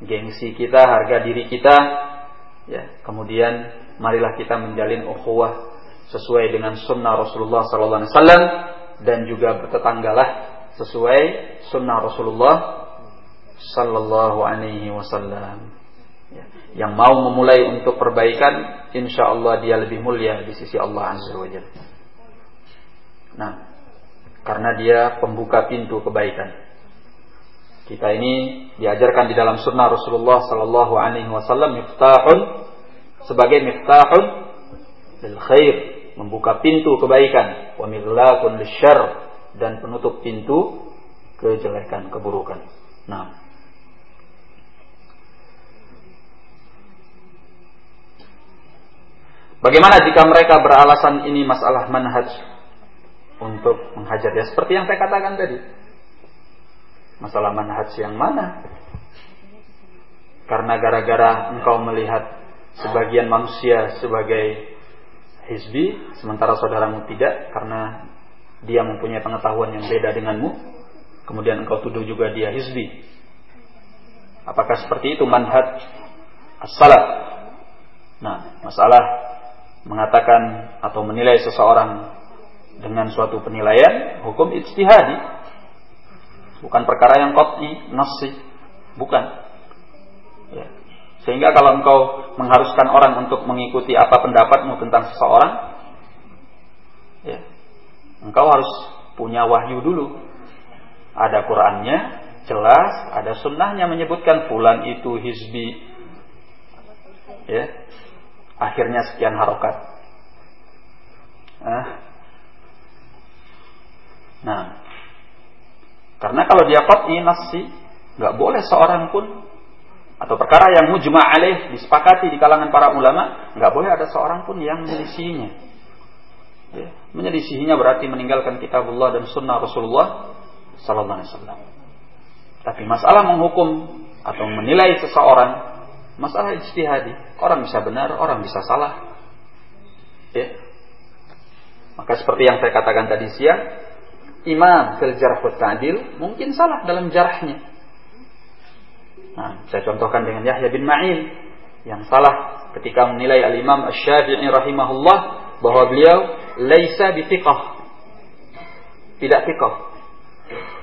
Speaker 1: gengsi kita, harga diri kita, ya. Kemudian marilah kita menjalin ukhuwah sesuai dengan sunnah Rasulullah Sallallahu Alaihi Wasallam dan juga bertetanggalah sesuai sunnah Rasulullah Sallallahu Alaihi Wasallam. Ya. Yang mau memulai untuk perbaikan, insya Allah dia lebih mulia di sisi Allah Azza wa Jalla. Nah, karena dia pembuka pintu kebaikan. Kita ini diajarkan di dalam sunnah Rasulullah Sallallahu Alaihi Wasallam miftahun sebagai miftahun lil khair membuka pintu kebaikan, wa mirlaqun lisyarr dan penutup pintu kejelekan, keburukan. Nah, Bagaimana jika mereka beralasan ini masalah manhaj untuk menghajar? Ya seperti yang saya katakan tadi. Masalah manhaj yang mana? Karena gara-gara engkau melihat sebagian manusia sebagai hizbi, sementara saudaramu tidak karena dia mempunyai pengetahuan yang beda denganmu, kemudian engkau tuduh juga dia hizbi. Apakah seperti itu manhaj as-salaf? Nah, masalah mengatakan atau menilai seseorang dengan suatu penilaian hukum ijtihadi bukan perkara yang qat'i nasi bukan. Sehingga kalau engkau mengharuskan orang untuk mengikuti apa pendapatmu tentang seseorang, ya, engkau harus punya wahyu dulu. Ada Qurannya, jelas, ada sunnahnya menyebutkan fulan itu hizbi. Ya, akhirnya sekian harokat. Nah, nah, karena kalau dia qat'i nasi, nggak boleh seorang pun atau perkara yang mujma' alaih disepakati di kalangan para ulama, nggak boleh ada seorang pun yang menyelisihinya. Ya, menyelisihinya berarti meninggalkan kitabullah dan sunnah Rasulullah sallallahu alaihi wasallam. Tapi masalah menghukum atau menilai seseorang masalah ijtihadi. Orang bisa benar, orang bisa salah. Ya. Maka seperti yang saya katakan tadi siang, imam fil jarh ta'dil mungkin salah dalam jarahnya. Nah, saya contohkan dengan Yahya bin Ma'in yang salah ketika menilai al-Imam Asy-Syafi'i rahimahullah bahwa beliau laisa bithiqah. Tidak thiqah.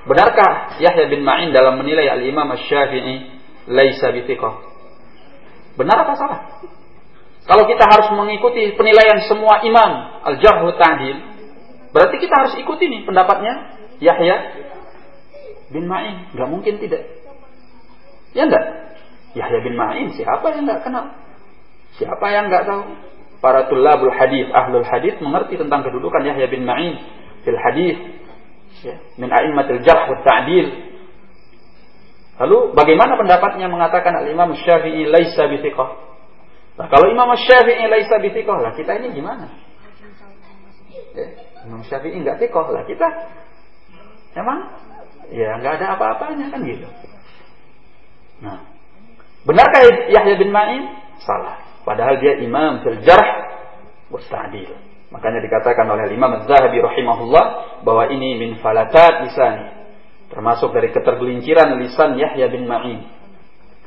Speaker 1: Benarkah Yahya bin Ma'in dalam menilai al-Imam Asy-Syafi'i laisa bithiqah? Benar atau salah? Kalau kita harus mengikuti penilaian semua imam al-jarh ta'dil, berarti kita harus ikuti nih pendapatnya Yahya bin Ma'in. Gak mungkin tidak. Ya enggak? Yahya bin Ma'in siapa yang enggak kenal? Siapa yang enggak tahu? Para tulabul hadis, ahlul hadis mengerti tentang kedudukan Yahya bin Ma'in fil hadis. Ya, min a'immatil jarh wa ta'dil. Lalu bagaimana pendapatnya mengatakan al-Imam Syafi'i laisa bithiqah? Nah, kalau Imam Syafi'i laisa bithiqah, lah kita ini gimana? Ya, Imam Syafi'i enggak thiqah, lah kita emang ya enggak ada apa-apanya kan gitu. Nah, benarkah Yahya bin Ma'in? Salah. Padahal dia imam fil jarh. Makanya dikatakan oleh Imam Az-Zahabi rahimahullah bahwa ini min falatat lisani. Termasuk dari ketergelinciran lisan Yahya bin Ma'in.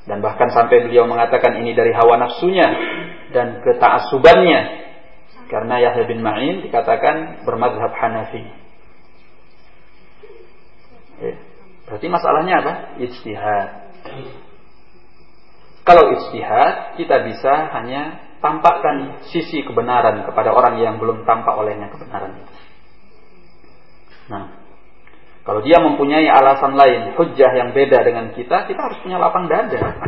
Speaker 1: Dan bahkan sampai beliau mengatakan ini dari hawa nafsunya dan ketaasubannya. Karena Yahya bin Ma'in dikatakan bermadhab Hanafi. Eh, berarti masalahnya apa? Ijtihad. Kalau istihad, kita bisa hanya tampakkan sisi kebenaran kepada orang yang belum tampak olehnya kebenaran itu. Nah, Kalau dia mempunyai alasan lain, hujah yang beda dengan kita, kita harus punya lapang dada.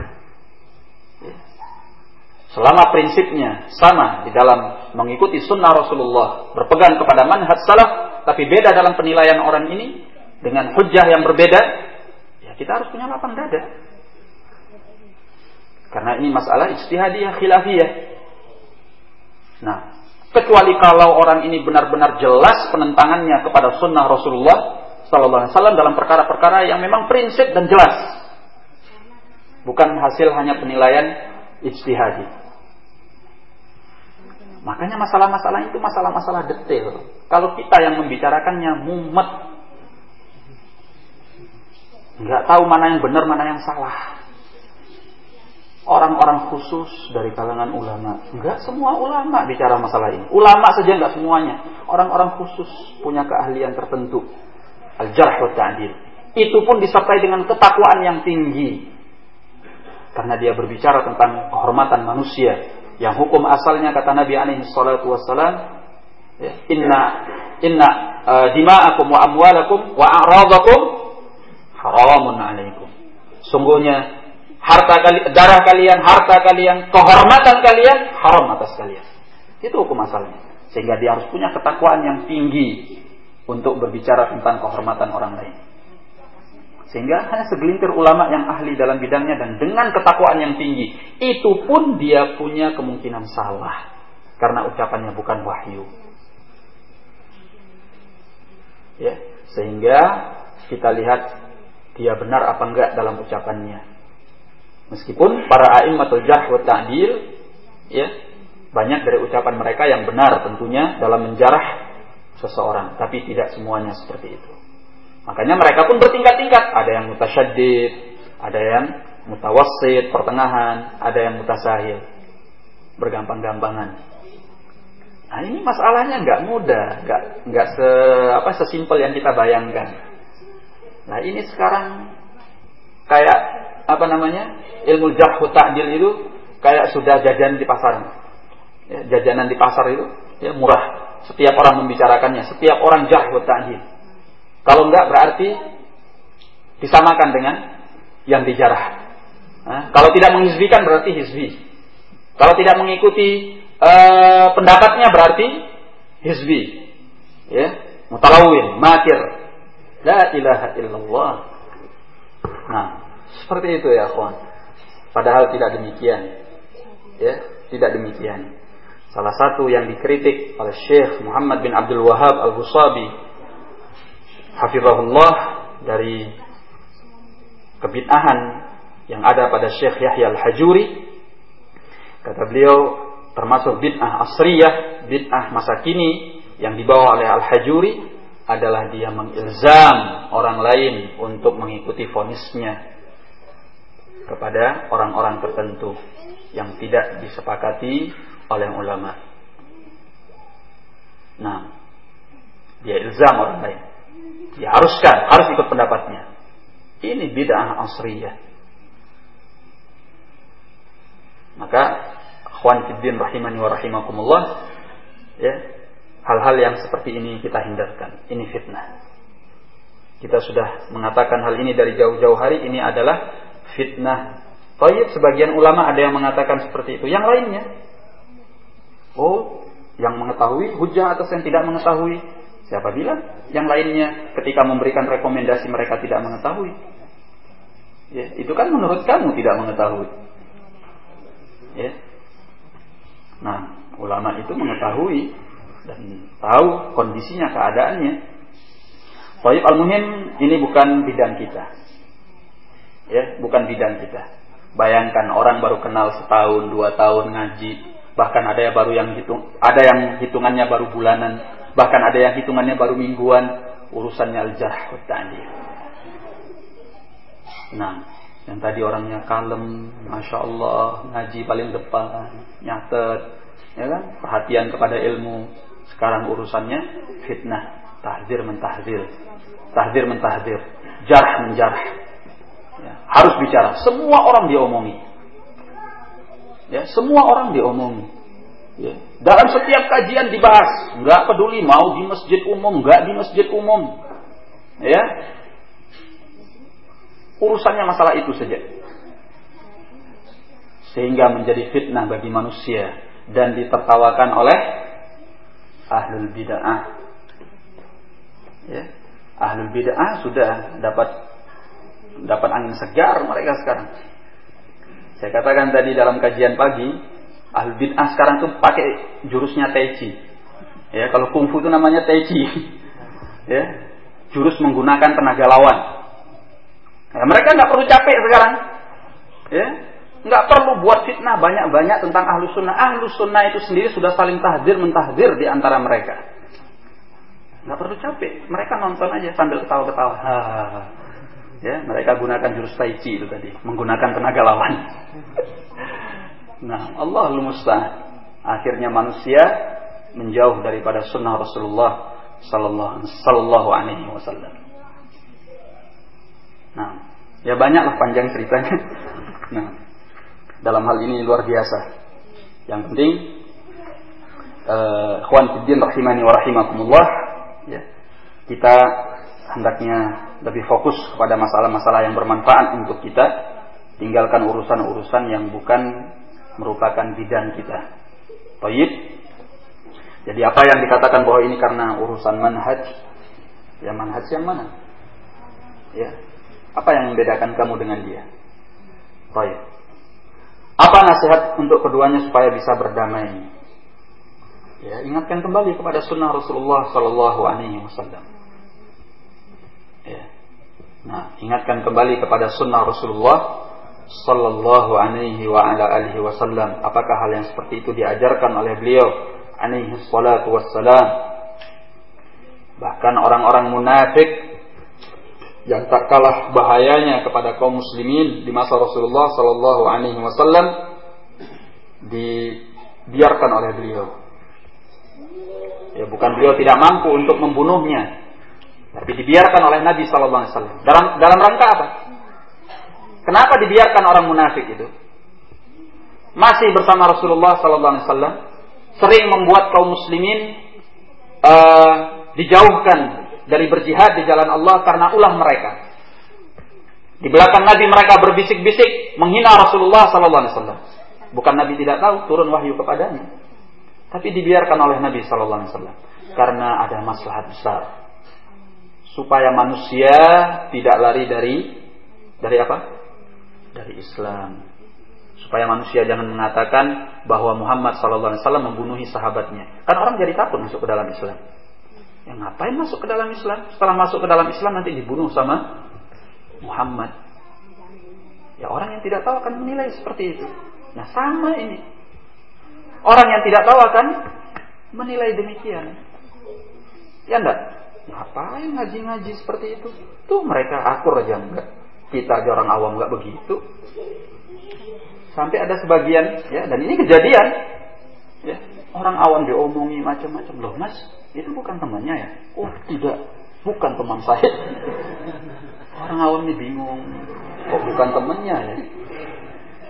Speaker 1: Selama prinsipnya sama di dalam mengikuti sunnah Rasulullah, berpegang kepada manhaj salaf, tapi beda dalam penilaian orang ini dengan hujah yang berbeda, ya kita harus punya lapang dada. Karena ini masalah ijtihadiyah khilafiyah. Nah, kecuali kalau orang ini benar-benar jelas penentangannya kepada sunnah Rasulullah, Sallallahu Alaihi Wasallam dalam perkara-perkara yang memang prinsip dan jelas, bukan hasil hanya penilaian ijtihadi. Makanya masalah-masalah itu masalah-masalah detail. Kalau kita yang membicarakannya mumet, nggak tahu mana yang benar, mana yang salah. Orang-orang khusus dari kalangan ulama, nggak semua ulama bicara masalah ini. Ulama saja nggak semuanya. Orang-orang khusus punya keahlian tertentu al-jarh wa ta'dil. Itu pun disertai dengan ketakwaan yang tinggi. Karena dia berbicara tentang kehormatan manusia yang hukum asalnya kata Nabi alaihi salatu wassalam ya, inna inna uh, dima'akum wa amwalakum wa a'radakum haramun alaikum. Sungguhnya harta kali, darah kalian, harta kalian, kehormatan kalian haram atas kalian. Itu hukum asalnya. Sehingga dia harus punya ketakwaan yang tinggi untuk berbicara tentang kehormatan orang lain. Sehingga hanya segelintir ulama yang ahli dalam bidangnya dan dengan ketakwaan yang tinggi. Itu pun dia punya kemungkinan salah. Karena ucapannya bukan wahyu. Ya, sehingga kita lihat dia benar apa enggak dalam ucapannya. Meskipun para a'immatul jah wa ta'dil ya, banyak dari ucapan mereka yang benar tentunya dalam menjarah seseorang, tapi tidak semuanya seperti itu. Makanya mereka pun bertingkat-tingkat. Ada yang mutasyaddid, ada yang mutawassid, pertengahan, ada yang mutasahil. Bergampang-gampangan. Nah ini masalahnya nggak mudah, nggak nggak se apa sesimpel yang kita bayangkan. Nah ini sekarang kayak apa namanya ilmu jahhu ta'dil itu kayak sudah jajan di pasar. Ya, jajanan di pasar itu ya murah setiap orang membicarakannya, setiap orang jahil ta'jil. Kalau enggak berarti disamakan dengan yang dijarah. Nah, kalau tidak menghizbikan berarti hizbi. Kalau tidak mengikuti uh, pendapatnya berarti hizbi. Ya, mutalawin, makir. La ilaha illallah. Nah, seperti itu ya, kawan. Padahal tidak demikian. Ya, tidak demikian. Salah satu yang dikritik oleh Syekh Muhammad bin Abdul Wahab Al-Husabi Hafizahullah dari kebid'ahan yang ada pada Syekh Yahya Al-Hajuri kata beliau termasuk bid'ah asriyah bid'ah masa kini yang dibawa oleh Al-Hajuri adalah dia mengilzam orang lain untuk mengikuti fonisnya kepada orang-orang tertentu yang tidak disepakati oleh ulama. Nah, dia ilzam orang lain. Dia haruskan, harus ikut pendapatnya. Ini bid'ah asriyah. Maka akhwan fiddin rahimani wa rahimakumullah ya, hal-hal yang seperti ini kita hindarkan. Ini fitnah. Kita sudah mengatakan hal ini dari jauh-jauh hari ini adalah fitnah. Tayyib sebagian ulama ada yang mengatakan seperti itu. Yang lainnya Oh, yang mengetahui hujah atas yang tidak mengetahui. Siapa bilang? Yang lainnya ketika memberikan rekomendasi mereka tidak mengetahui. Ya, itu kan menurut kamu tidak mengetahui. Ya. Nah, ulama itu mengetahui dan tahu kondisinya, keadaannya. Baik al-muhim ini bukan bidang kita. Ya, bukan bidang kita. Bayangkan orang baru kenal setahun, dua tahun ngaji, bahkan ada yang baru yang hitung ada yang hitungannya baru bulanan. Bahkan ada yang hitungannya baru mingguan. Urusannya al-jarh nah yang tadi orangnya kalem masya Allah ngaji paling depan nyatet. Ya kan? Perhatian kepada ilmu sekarang urusannya fitnah tahzir mentahzir tahzir mentahzir jarh menjarh ya, harus bicara semua orang diomongi Ya, semua orang diomongi. Ya. Dalam setiap kajian dibahas, nggak peduli mau di masjid umum, nggak di masjid umum. Ya. Urusannya masalah itu saja. Sehingga menjadi fitnah bagi manusia dan ditertawakan oleh ahlul bid'ah. Ya. Ahlul bid'ah sudah dapat dapat angin segar mereka sekarang. Saya katakan tadi dalam kajian pagi, ahlul bid'ah sekarang tuh pakai jurusnya Tai Chi. Ya, kalau kungfu itu namanya Tai Chi. ya, jurus menggunakan tenaga lawan. Ya, mereka nggak perlu capek sekarang. Ya, nggak perlu buat fitnah banyak-banyak tentang ahlu sunnah. Ahlu sunnah itu sendiri sudah saling tahdir mentahdir di antara mereka. Nggak perlu capek. Mereka nonton aja sambil ketawa-ketawa. Ya, mereka gunakan jurus tai chi itu tadi, menggunakan tenaga lawan. nah, Allah musta'an. Akhirnya manusia menjauh daripada sunnah Rasulullah sallallahu alaihi wasallam. Nah, ya banyaklah panjang ceritanya. Nah, dalam hal ini luar biasa. Yang penting uh, ikhwan fiddin rahimani wa rahimakumullah ya. Kita hendaknya lebih fokus kepada masalah-masalah yang bermanfaat untuk kita, tinggalkan urusan-urusan yang bukan merupakan bidang kita. Baik. Jadi apa yang dikatakan bahwa ini karena urusan manhaj? Ya manhaj yang mana? Ya. Apa yang membedakan kamu dengan dia? Baik. Apa nasihat untuk keduanya supaya bisa berdamai? Ya, ingatkan kembali kepada sunnah Rasulullah Sallallahu Alaihi Wasallam. Ya. Nah, ingatkan kembali kepada sunnah Rasulullah Sallallahu Alaihi wa ala alihi Wasallam. Apakah hal yang seperti itu diajarkan oleh beliau? Alaihi salatu wassalam. Bahkan orang-orang munafik yang tak kalah bahayanya kepada kaum muslimin di masa Rasulullah Sallallahu Alaihi Wasallam dibiarkan oleh beliau. Ya bukan beliau tidak mampu untuk membunuhnya, tapi dibiarkan oleh Nabi Sallallahu Alaihi Wasallam. Dalam dalam rangka apa? Kenapa dibiarkan orang munafik itu? Masih bersama Rasulullah Sallallahu Alaihi Wasallam, sering membuat kaum muslimin uh, dijauhkan dari berjihad di jalan Allah karena ulah mereka. Di belakang Nabi mereka berbisik-bisik menghina Rasulullah wasallam. Bukan Nabi tidak tahu turun wahyu kepadanya. Tapi dibiarkan oleh Nabi wasallam karena ada maslahat besar. Supaya manusia tidak lari dari dari apa? Dari Islam. Supaya manusia jangan mengatakan bahwa Muhammad wasallam membunuhi sahabatnya. Kan orang jadi takut masuk ke dalam Islam. Ya ngapain masuk ke dalam Islam? Setelah masuk ke dalam Islam nanti dibunuh sama Muhammad. Ya orang yang tidak tahu akan menilai seperti itu. Nah sama ini. Orang yang tidak tahu akan menilai demikian. Ya enggak? Ngapain ngaji-ngaji seperti itu? Tuh mereka akur aja enggak. Kita aja orang awam enggak begitu. Sampai ada sebagian, ya, dan ini kejadian. Ya, orang awam diomongi macam-macam. Loh mas, itu bukan temannya ya? Oh tidak, bukan teman saya. Orang awam ini bingung, kok bukan temannya ya?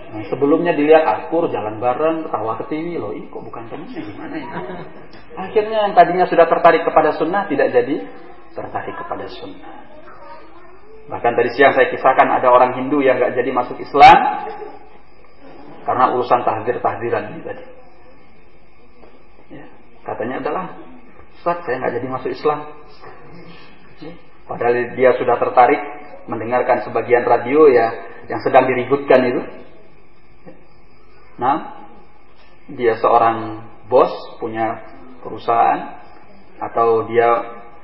Speaker 1: Nah, sebelumnya dilihat akur, jalan bareng, ketawa ke TV, loh, ini kok bukan temannya, gimana ya? Akhirnya yang tadinya sudah tertarik kepada sunnah, tidak jadi tertarik kepada sunnah. Bahkan tadi siang saya kisahkan ada orang Hindu yang gak jadi masuk Islam karena urusan tahdir-tahdiran ini tadi. Ya, katanya adalah Ustaz, saya nggak jadi masuk Islam. Padahal dia sudah tertarik mendengarkan sebagian radio ya yang sedang diributkan itu. Nah, dia seorang bos punya perusahaan atau dia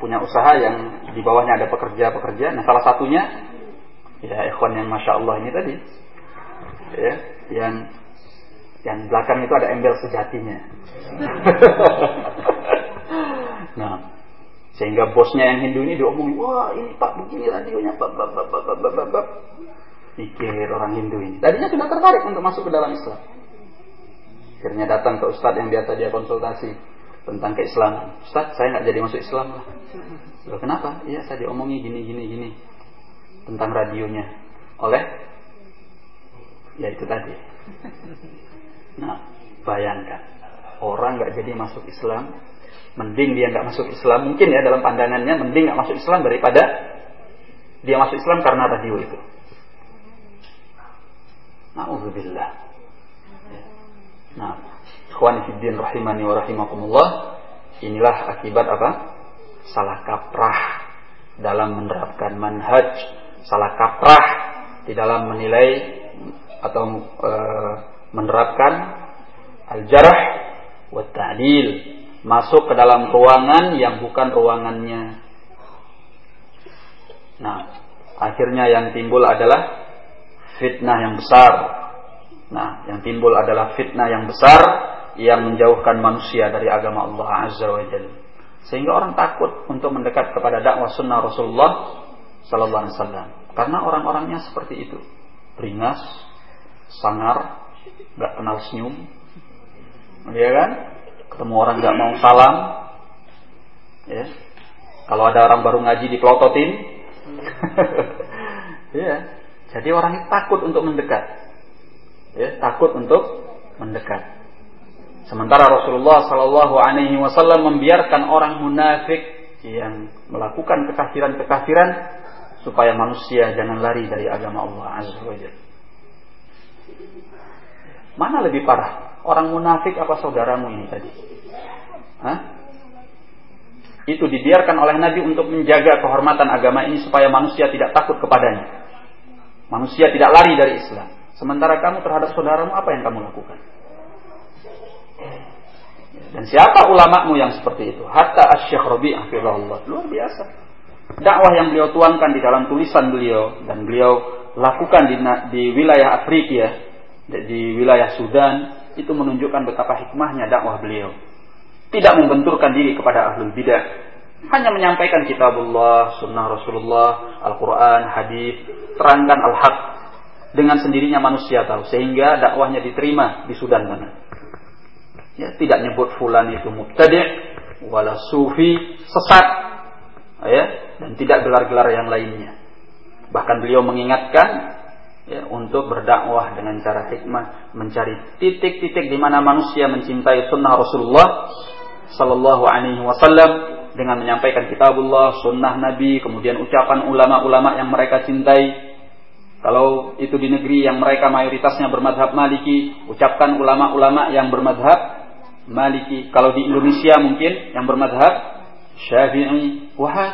Speaker 1: punya usaha yang di bawahnya ada pekerja-pekerja. Nah, salah satunya ya ikhwan yang masya Allah ini tadi, ya, yang yang belakang itu ada embel sejatinya. Nah, sehingga bosnya yang Hindu ini diomongin, wah ini Pak begini radionya, bab bab bab bab bab bab bab. Pikir orang Hindu ini. Tadinya sudah tertarik untuk masuk ke dalam Islam. Akhirnya datang ke Ustadz yang biasa dia konsultasi tentang keislaman. Ustadz, saya nggak jadi masuk Islam lah. Loh, kenapa? Iya, saya diomongi gini, gini, gini. Tentang radionya. Oleh? Ya itu tadi. Nah, bayangkan. Orang nggak jadi masuk Islam mending dia nggak masuk Islam mungkin ya dalam pandangannya mending nggak masuk Islam daripada Dia masuk Islam karena radio itu. Nauzubillah. Nah, ikhwan fiddin rahimani wa rahimakumullah. Inilah akibat apa? Salah kaprah dalam menerapkan manhaj, salah kaprah di dalam menilai atau e, menerapkan al-jarh wa ta'dil, masuk ke dalam ruangan yang bukan ruangannya. Nah, akhirnya yang timbul adalah fitnah yang besar. Nah, yang timbul adalah fitnah yang besar yang menjauhkan manusia dari agama Allah Azza wa Jalla. Sehingga orang takut untuk mendekat kepada dakwah sunnah Rasulullah Sallallahu Alaihi Wasallam. Karena orang-orangnya seperti itu, beringas, sangar, nggak kenal senyum, ya kan? Ketemu orang nggak mau salam, ya. Kalau ada orang baru ngaji dipelototin, ya. Jadi orang itu takut untuk mendekat. Ya, takut untuk mendekat. Sementara Rasulullah Shallallahu Alaihi Wasallam membiarkan orang munafik yang melakukan kekafiran-kekafiran supaya manusia jangan lari dari agama Allah Azza wa Mana lebih parah? Orang munafik apa saudaramu ini tadi? Hah? Itu dibiarkan oleh Nabi untuk menjaga kehormatan agama ini supaya manusia tidak takut kepadanya. Manusia tidak lari dari Islam. Sementara kamu terhadap saudaramu apa yang kamu lakukan? Dan siapa ulamamu yang seperti itu? Hatta Asy-Syaikh Rabi'ah Luar biasa. Dakwah yang beliau tuangkan di dalam tulisan beliau dan beliau lakukan di, di wilayah Afrika, di wilayah Sudan, itu menunjukkan betapa hikmahnya dakwah beliau. Tidak membenturkan diri kepada ahlul bidah, hanya menyampaikan kitabullah, sunnah Rasulullah, Al-Quran, hadis, terangkan al-haq. Dengan sendirinya manusia tahu. Sehingga dakwahnya diterima di Sudan sana. Ya, tidak nyebut fulan itu mubtadi' wala sufi, sesat. Ya, dan tidak gelar-gelar yang lainnya. Bahkan beliau mengingatkan ya, untuk berdakwah dengan cara hikmah, mencari titik-titik di mana manusia mencintai sunnah Rasulullah Sallallahu Alaihi Wasallam dengan menyampaikan kitabullah, sunnah Nabi, kemudian ucapan ulama-ulama yang mereka cintai. Kalau itu di negeri yang mereka mayoritasnya bermadhab maliki, ucapkan ulama-ulama yang bermadhab maliki. Kalau di Indonesia mungkin yang bermadhab syafi'i, wah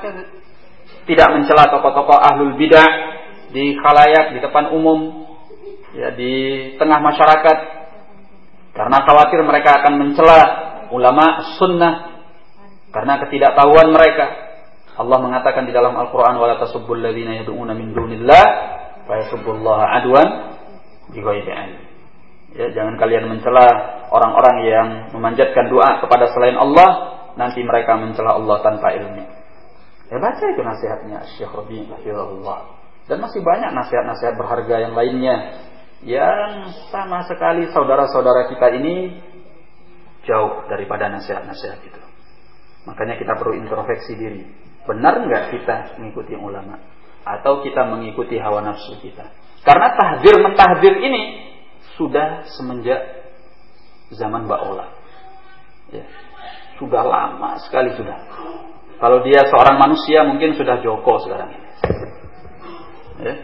Speaker 1: Tidak mencela tokoh-tokoh ahlul bidah di khalayak, di depan umum, ya di tengah masyarakat. Karena khawatir mereka akan mencela ulama sunnah karena ketidaktahuan mereka. Allah mengatakan di dalam Al-Qur'an wala tasubbul ladzina yad'una min dunillah fa yasubbullaha adwan bighairi. Ya, jangan kalian mencela orang-orang yang memanjatkan doa kepada selain Allah, nanti mereka mencela Allah tanpa ilmu. Ya baca itu nasihatnya Syekh Rabi' Allah dan masih banyak nasihat-nasihat berharga yang lainnya yang sama sekali saudara-saudara kita ini jauh daripada nasihat-nasihat itu. Makanya kita perlu introspeksi diri. Benar nggak kita mengikuti ulama? Atau kita mengikuti hawa nafsu kita? Karena tahdir mentahdir ini sudah semenjak zaman Mbak Ola. Ya. Sudah lama sekali sudah. Kalau dia seorang manusia mungkin sudah Joko sekarang ini. Ya.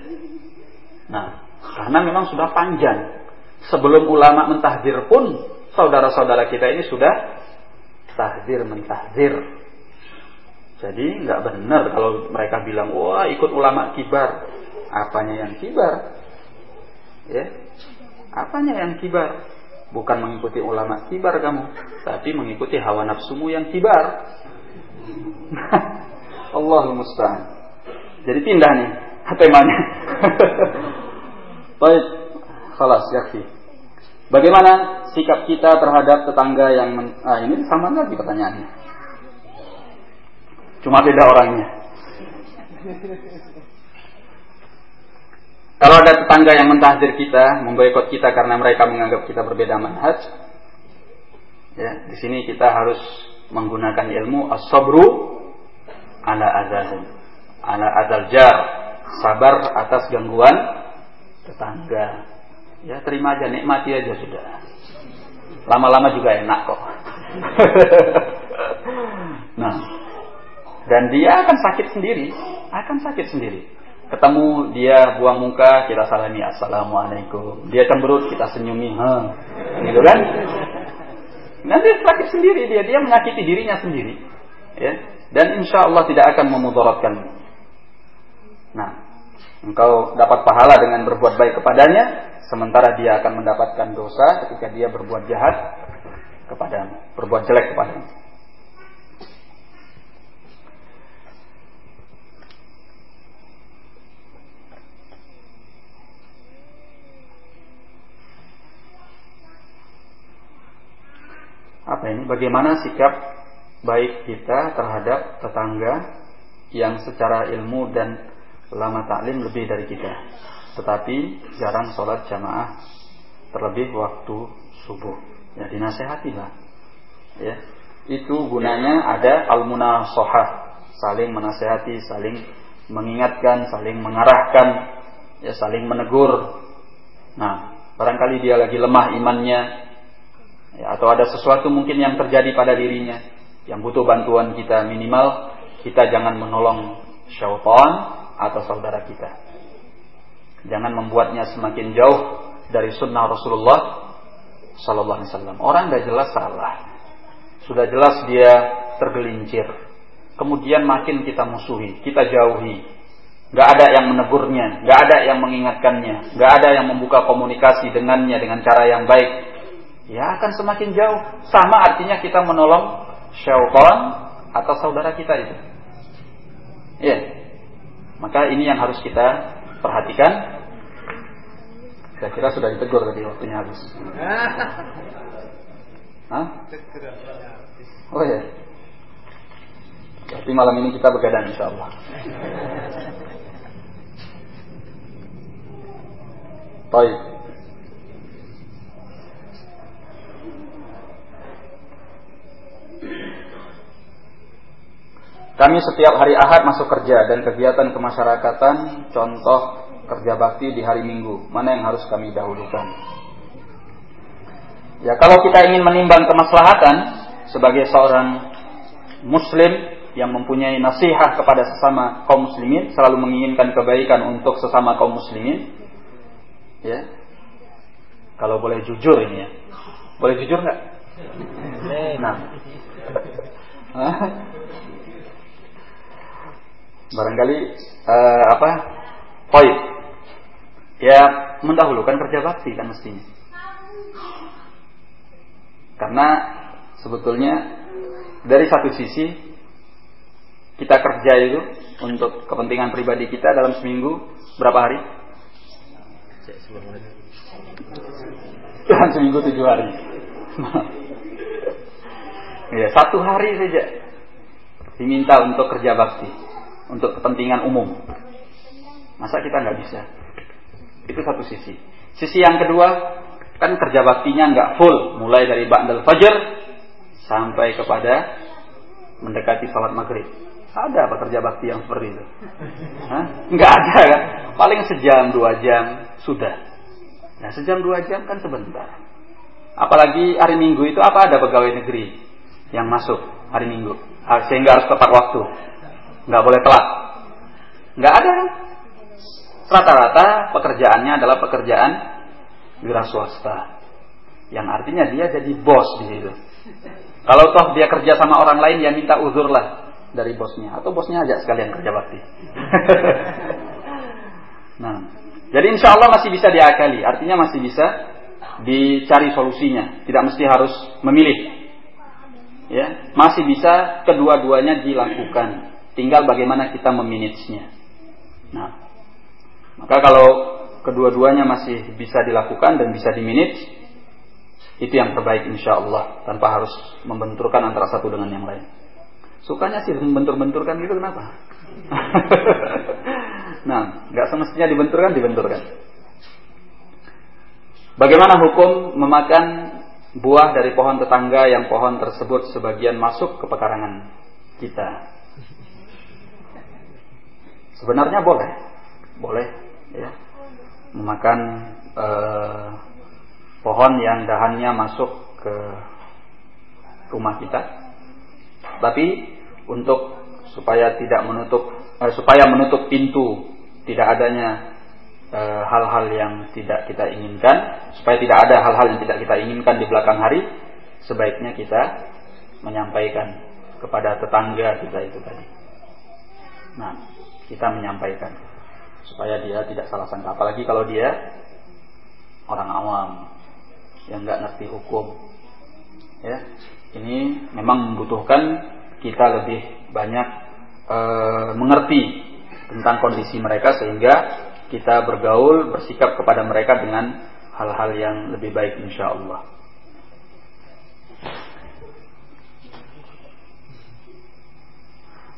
Speaker 1: Nah, karena memang sudah panjang. Sebelum ulama mentahdir pun saudara-saudara kita ini sudah tahdir mentahdir. Jadi nggak benar kalau mereka bilang wah ikut ulama kibar. Apanya yang kibar? Ya, apanya yang kibar? Bukan mengikuti ulama kibar kamu, tapi mengikuti hawa nafsumu yang kibar. Allahul musta'an. Jadi pindah nih temanya. Baik, khalas yakfi. Bagaimana sikap kita terhadap tetangga yang men ah, ini sama lagi pertanyaannya. Cuma beda orangnya. Kalau ada tetangga yang mentahdir kita, memboikot kita karena mereka menganggap kita berbeda manhaj, ya, di sini kita harus menggunakan ilmu as-sabru ala azal ala azal jar, sabar atas gangguan tetangga. Ya terima aja, nikmati aja sudah. Lama-lama juga enak kok. nah, dan dia akan sakit sendiri, akan sakit sendiri. ketemu dia buang muka kita salami assalamualaikum dia cemberut kita senyumi ha gitu kan nanti sakit sendiri dia dia menyakiti dirinya sendiri ya dan insya Allah tidak akan memudaratkan nah engkau dapat pahala dengan berbuat baik kepadanya sementara dia akan mendapatkan dosa ketika dia berbuat jahat kepadamu berbuat jelek kepadamu apa ini? Bagaimana sikap baik kita terhadap tetangga yang secara ilmu dan lama taklim lebih dari kita, tetapi jarang sholat jamaah terlebih waktu subuh. Ya dinasehatilah. Ya, itu gunanya ada al sohah saling menasehati, saling mengingatkan, saling mengarahkan, ya saling menegur. Nah, barangkali dia lagi lemah imannya, ya, atau ada sesuatu mungkin yang terjadi pada dirinya yang butuh bantuan kita minimal kita jangan menolong syaitan atau saudara kita jangan membuatnya semakin jauh dari sunnah Rasulullah Sallallahu Alaihi Wasallam orang nggak jelas salah sudah jelas dia tergelincir kemudian makin kita musuhi kita jauhi nggak ada yang menegurnya, nggak ada yang mengingatkannya, nggak ada yang membuka komunikasi dengannya dengan cara yang baik, ya akan semakin jauh. Sama artinya kita menolong syaitan atau saudara kita itu. Ya. Maka ini yang harus kita perhatikan. Saya kira sudah ditegur tadi waktunya habis. Hah? Oh ya. Berarti malam ini kita begadang insya Allah. Baik. Kami setiap hari Ahad masuk kerja dan kegiatan kemasyarakatan, contoh kerja bakti di hari Minggu. Mana yang harus kami dahulukan? Ya, kalau kita ingin menimbang kemaslahatan sebagai seorang muslim yang mempunyai nasihat kepada sesama kaum muslimin, selalu menginginkan kebaikan untuk sesama kaum muslimin, ya. Kalau boleh jujur ini ya. Boleh jujur nggak? Nah. barangkali uh, apa poin ya mendahulukan kerja bakti kan mestinya karena sebetulnya dari satu sisi kita kerja itu untuk kepentingan pribadi kita dalam seminggu berapa hari? Dalam seminggu tujuh hari. ya satu hari saja diminta untuk kerja bakti untuk kepentingan umum. Masa kita nggak bisa? Itu satu sisi. Sisi yang kedua, kan kerja baktinya nggak full, mulai dari ba'dal fajar sampai kepada mendekati salat maghrib. Ada apa kerja bakti yang seperti itu? Nggak ada kan? Paling sejam dua jam sudah. Nah sejam dua jam kan sebentar. Apalagi hari Minggu itu apa ada pegawai negeri yang masuk hari Minggu sehingga harus tepat waktu nggak boleh telat. Nggak ada kan? Rata-rata pekerjaannya adalah pekerjaan wira swasta. Yang artinya dia jadi bos di situ. Kalau toh dia kerja sama orang lain, ya minta uzur lah dari bosnya. Atau bosnya ajak sekalian kerja bakti. nah, jadi insya Allah masih bisa diakali. Artinya masih bisa dicari solusinya. Tidak mesti harus memilih. Ya, masih bisa kedua-duanya dilakukan. Tinggal bagaimana kita memanagenya. Nah, maka kalau kedua-duanya masih bisa dilakukan dan bisa dimanage, itu yang terbaik insya Allah tanpa harus membenturkan antara satu dengan yang lain. Sukanya sih membentur-benturkan gitu kenapa? nah, nggak semestinya dibenturkan, dibenturkan. Bagaimana hukum memakan buah dari pohon tetangga yang pohon tersebut sebagian masuk ke pekarangan kita? Sebenarnya boleh, boleh ya memakan eh, pohon yang dahannya masuk ke rumah kita. Tapi untuk supaya tidak menutup eh, supaya menutup pintu tidak adanya eh, hal-hal e, yang tidak kita inginkan, supaya tidak ada hal-hal yang tidak kita inginkan di belakang hari, sebaiknya kita menyampaikan kepada tetangga kita itu tadi. Nah, kita menyampaikan supaya dia tidak salah sangka, apalagi kalau dia orang awam yang nggak ngerti hukum. Ya, ini memang membutuhkan kita lebih banyak e, mengerti tentang kondisi mereka sehingga kita bergaul bersikap kepada mereka dengan hal-hal yang lebih baik insya Allah.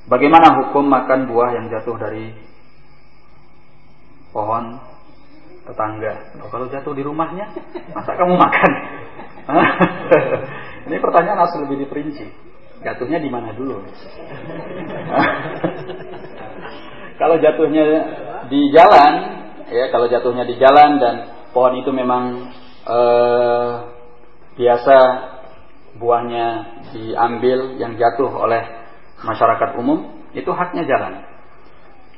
Speaker 1: Bagaimana hukum makan buah yang jatuh dari pohon tetangga? Oh, kalau jatuh di rumahnya, masa kamu makan? Ini pertanyaan harus lebih diperinci. Jatuhnya di mana dulu? kalau jatuhnya di jalan, ya kalau jatuhnya di jalan dan pohon itu memang eh, biasa buahnya diambil yang jatuh oleh masyarakat umum, itu haknya jalan.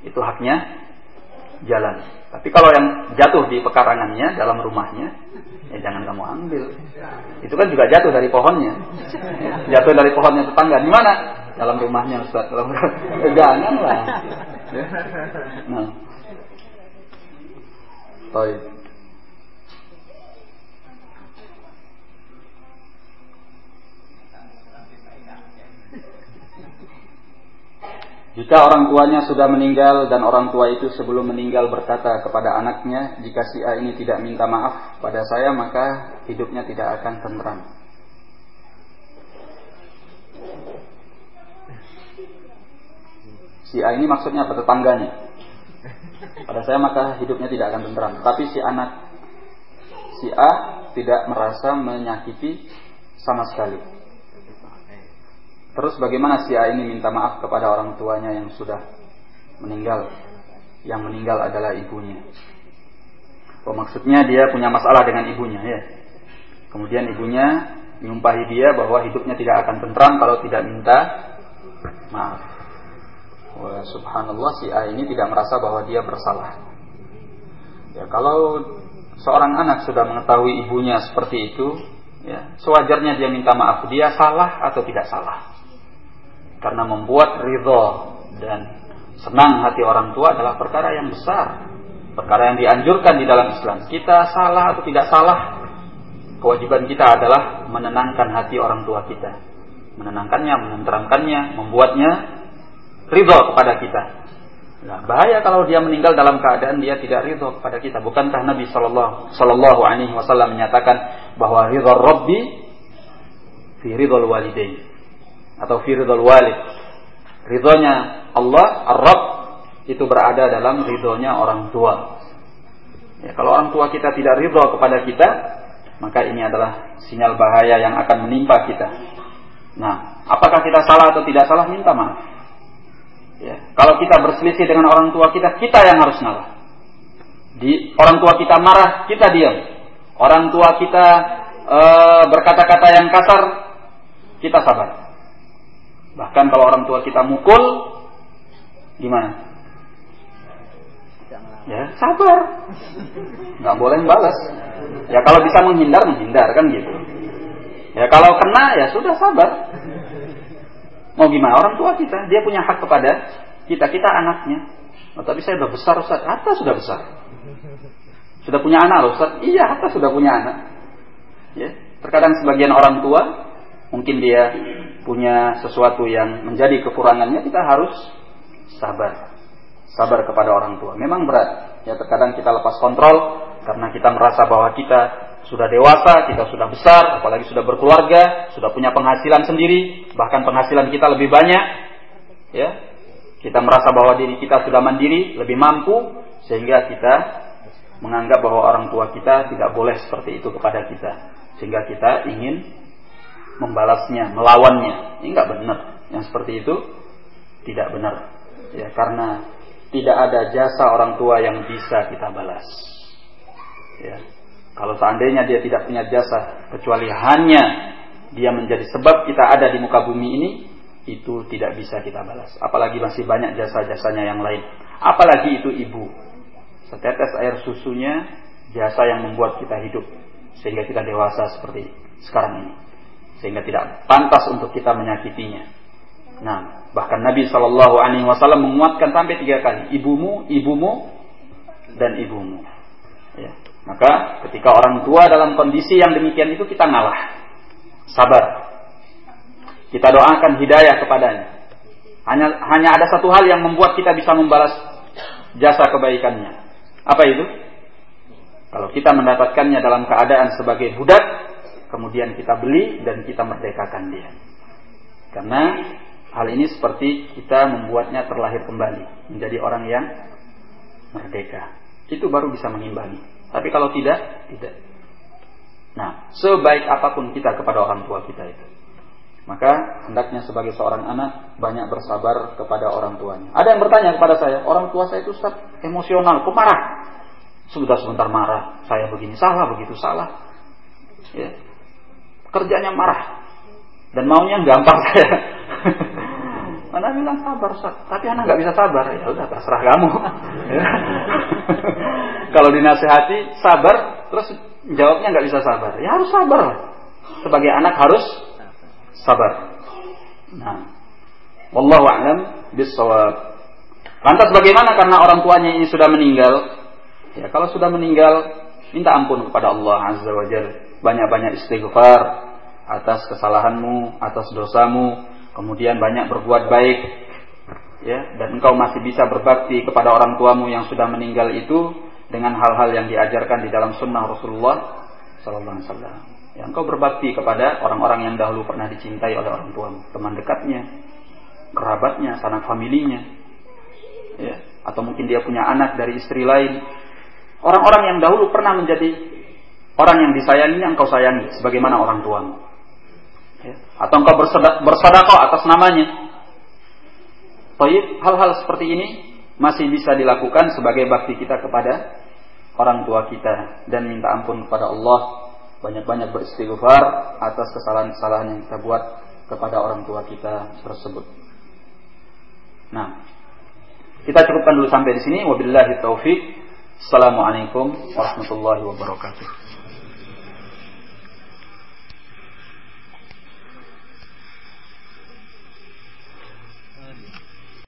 Speaker 1: Itu haknya jalan. Tapi kalau yang jatuh di pekarangannya dalam rumahnya, ya jangan kamu ambil. Itu kan juga jatuh dari pohonnya. Jatuh dari pohonnya tetangga. Di mana? Dalam rumahnya Ustaz. Dalam ya, jangan lah. Ya. Nah. Baik. Jika orang tuanya sudah meninggal dan orang tua itu sebelum meninggal berkata kepada anaknya, jika si A ini tidak minta maaf pada saya maka hidupnya tidak akan tenteram. Si A ini maksudnya apa? Tetangganya. Pada saya maka hidupnya tidak akan tenteram. Tapi si anak si A tidak merasa menyakiti sama sekali. Terus bagaimana si A ini minta maaf kepada orang tuanya yang sudah meninggal? Yang meninggal adalah ibunya. Oh, maksudnya dia punya masalah dengan ibunya ya. Kemudian ibunya menyumpahi dia bahwa hidupnya tidak akan tentram kalau tidak minta maaf. Wah, subhanallah si A ini tidak merasa bahwa dia bersalah. Ya, kalau seorang anak sudah mengetahui ibunya seperti itu, ya, sewajarnya dia minta maaf. Dia salah atau tidak salah? Karena membuat ridho dan senang hati orang tua adalah perkara yang besar. Perkara yang dianjurkan di dalam Islam. Kita salah atau tidak salah, kewajiban kita adalah menenangkan hati orang tua kita. Menenangkannya, menenteramkannya, membuatnya ridho kepada kita. Nah, bahaya kalau dia meninggal dalam keadaan dia tidak ridho kepada kita. Bukankah Nabi Shallallahu Alaihi Wasallam menyatakan bahwa ridho Robbi fi ridho walidain atau firidul walid. Ridhonya Allah, Ar-Rabb itu berada dalam ridhonya orang tua. Ya, kalau orang tua kita tidak ridho kepada kita, maka ini adalah sinyal bahaya yang akan menimpa kita. Nah, apakah kita salah atau tidak salah? Minta maaf. Ya, kalau kita berselisih dengan orang tua kita, kita yang harus ngalah. Di orang tua kita marah, kita diam. Orang tua kita e, berkata-kata yang kasar, kita sabar. Bahkan kalau orang tua kita mukul, gimana? Ya sabar, nggak boleh balas. Ya kalau bisa menghindar menghindar kan gitu. Ya kalau kena ya sudah sabar. Mau gimana orang tua kita, dia punya hak kepada kita, kita anaknya. Oh, tapi saya sudah besar Ustaz, Hatta sudah besar. Sudah punya anak Ustaz? Iya, Hatta sudah punya anak. Ya, terkadang sebagian orang tua mungkin dia punya sesuatu yang menjadi kekurangannya kita harus sabar. Sabar kepada orang tua. Memang berat. Ya terkadang kita lepas kontrol karena kita merasa bahwa kita sudah dewasa kita sudah besar apalagi sudah berkeluarga sudah punya penghasilan sendiri bahkan penghasilan kita lebih banyak. Ya kita merasa bahwa diri kita sudah mandiri lebih mampu sehingga kita menganggap bahwa orang tua kita tidak boleh seperti itu kepada kita. Sehingga kita ingin membalasnya, melawannya. Ini nggak benar. Yang seperti itu tidak benar. Ya, karena tidak ada jasa orang tua yang bisa kita balas. Ya. Kalau seandainya dia tidak punya jasa kecuali hanya dia menjadi sebab kita ada di muka bumi ini, itu tidak bisa kita balas. Apalagi masih banyak jasa-jasanya yang lain. Apalagi itu ibu. Setetes air susunya jasa yang membuat kita hidup sehingga kita dewasa seperti sekarang ini. Sehingga tidak pantas untuk kita menyakitinya. Nah, bahkan Nabi Shallallahu Alaihi Wasallam menguatkan sampai tiga kali, ibumu, ibumu, dan ibumu. Ya. Maka ketika orang tua dalam kondisi yang demikian itu kita ngalah, sabar. Kita doakan hidayah kepadanya. Hanya hanya ada satu hal yang membuat kita bisa membalas jasa kebaikannya. Apa itu? Kalau kita mendapatkannya dalam keadaan sebagai budak, kemudian kita beli dan kita merdekakan dia. Karena hal ini seperti kita membuatnya terlahir kembali menjadi orang yang merdeka. Itu baru bisa mengimbangi. Tapi kalau tidak, tidak. Nah, sebaik apa pun kita kepada orang tua kita itu, maka hendaknya sebagai seorang anak banyak bersabar kepada orang tuanya. Ada yang bertanya kepada saya, orang tua saya itu Ustaz emosional, kok marah? Sebentar-sebentar marah, saya begini, salah begitu, salah. Ya. Kerjanya marah. Dan maunya gampang saya. Anak bilang sabar, Ustaz. tapi anak nggak bisa sabar. Ya udah, terserah kamu. Ya. Kalau dinasehati sabar, terus jawabnya nggak bisa sabar. Ya harus sabar. Sebagai anak harus sabar. Nah, wallahu a'lam bissawab. Lantas bagaimana karena orang tuanya ini sudah meninggal? Ya, kalau sudah meninggal, minta ampun kepada Allah Azza wa Jalla. Banyak-banyak istighfar atas kesalahanmu, atas dosamu, kemudian banyak berbuat baik. Ya, dan engkau masih bisa berbakti kepada orang tuamu yang sudah meninggal itu dengan hal-hal yang diajarkan di dalam sunnah Rasulullah sallallahu alaihi wasallam. Ya, engkau berbakti kepada orang-orang yang dahulu pernah dicintai oleh orang tuamu, teman dekatnya, kerabatnya, sanak familinya, ya, atau mungkin dia punya anak dari istri lain. Orang-orang yang dahulu pernah menjadi orang yang disayanginya engkau sayangi, sebagaimana orang tuamu. Ya. Atau engkau bersedekah atas namanya. Baik, hal-hal seperti ini masih bisa dilakukan sebagai bakti kita kepada orang tua kita dan minta ampun kepada Allah banyak-banyak beristighfar atas kesalahan-kesalahan yang kita buat kepada orang tua kita tersebut. Nah, kita cukupkan dulu sampai di sini. Wabillahi taufik. Assalamualaikum warahmatullahi wabarakatuh.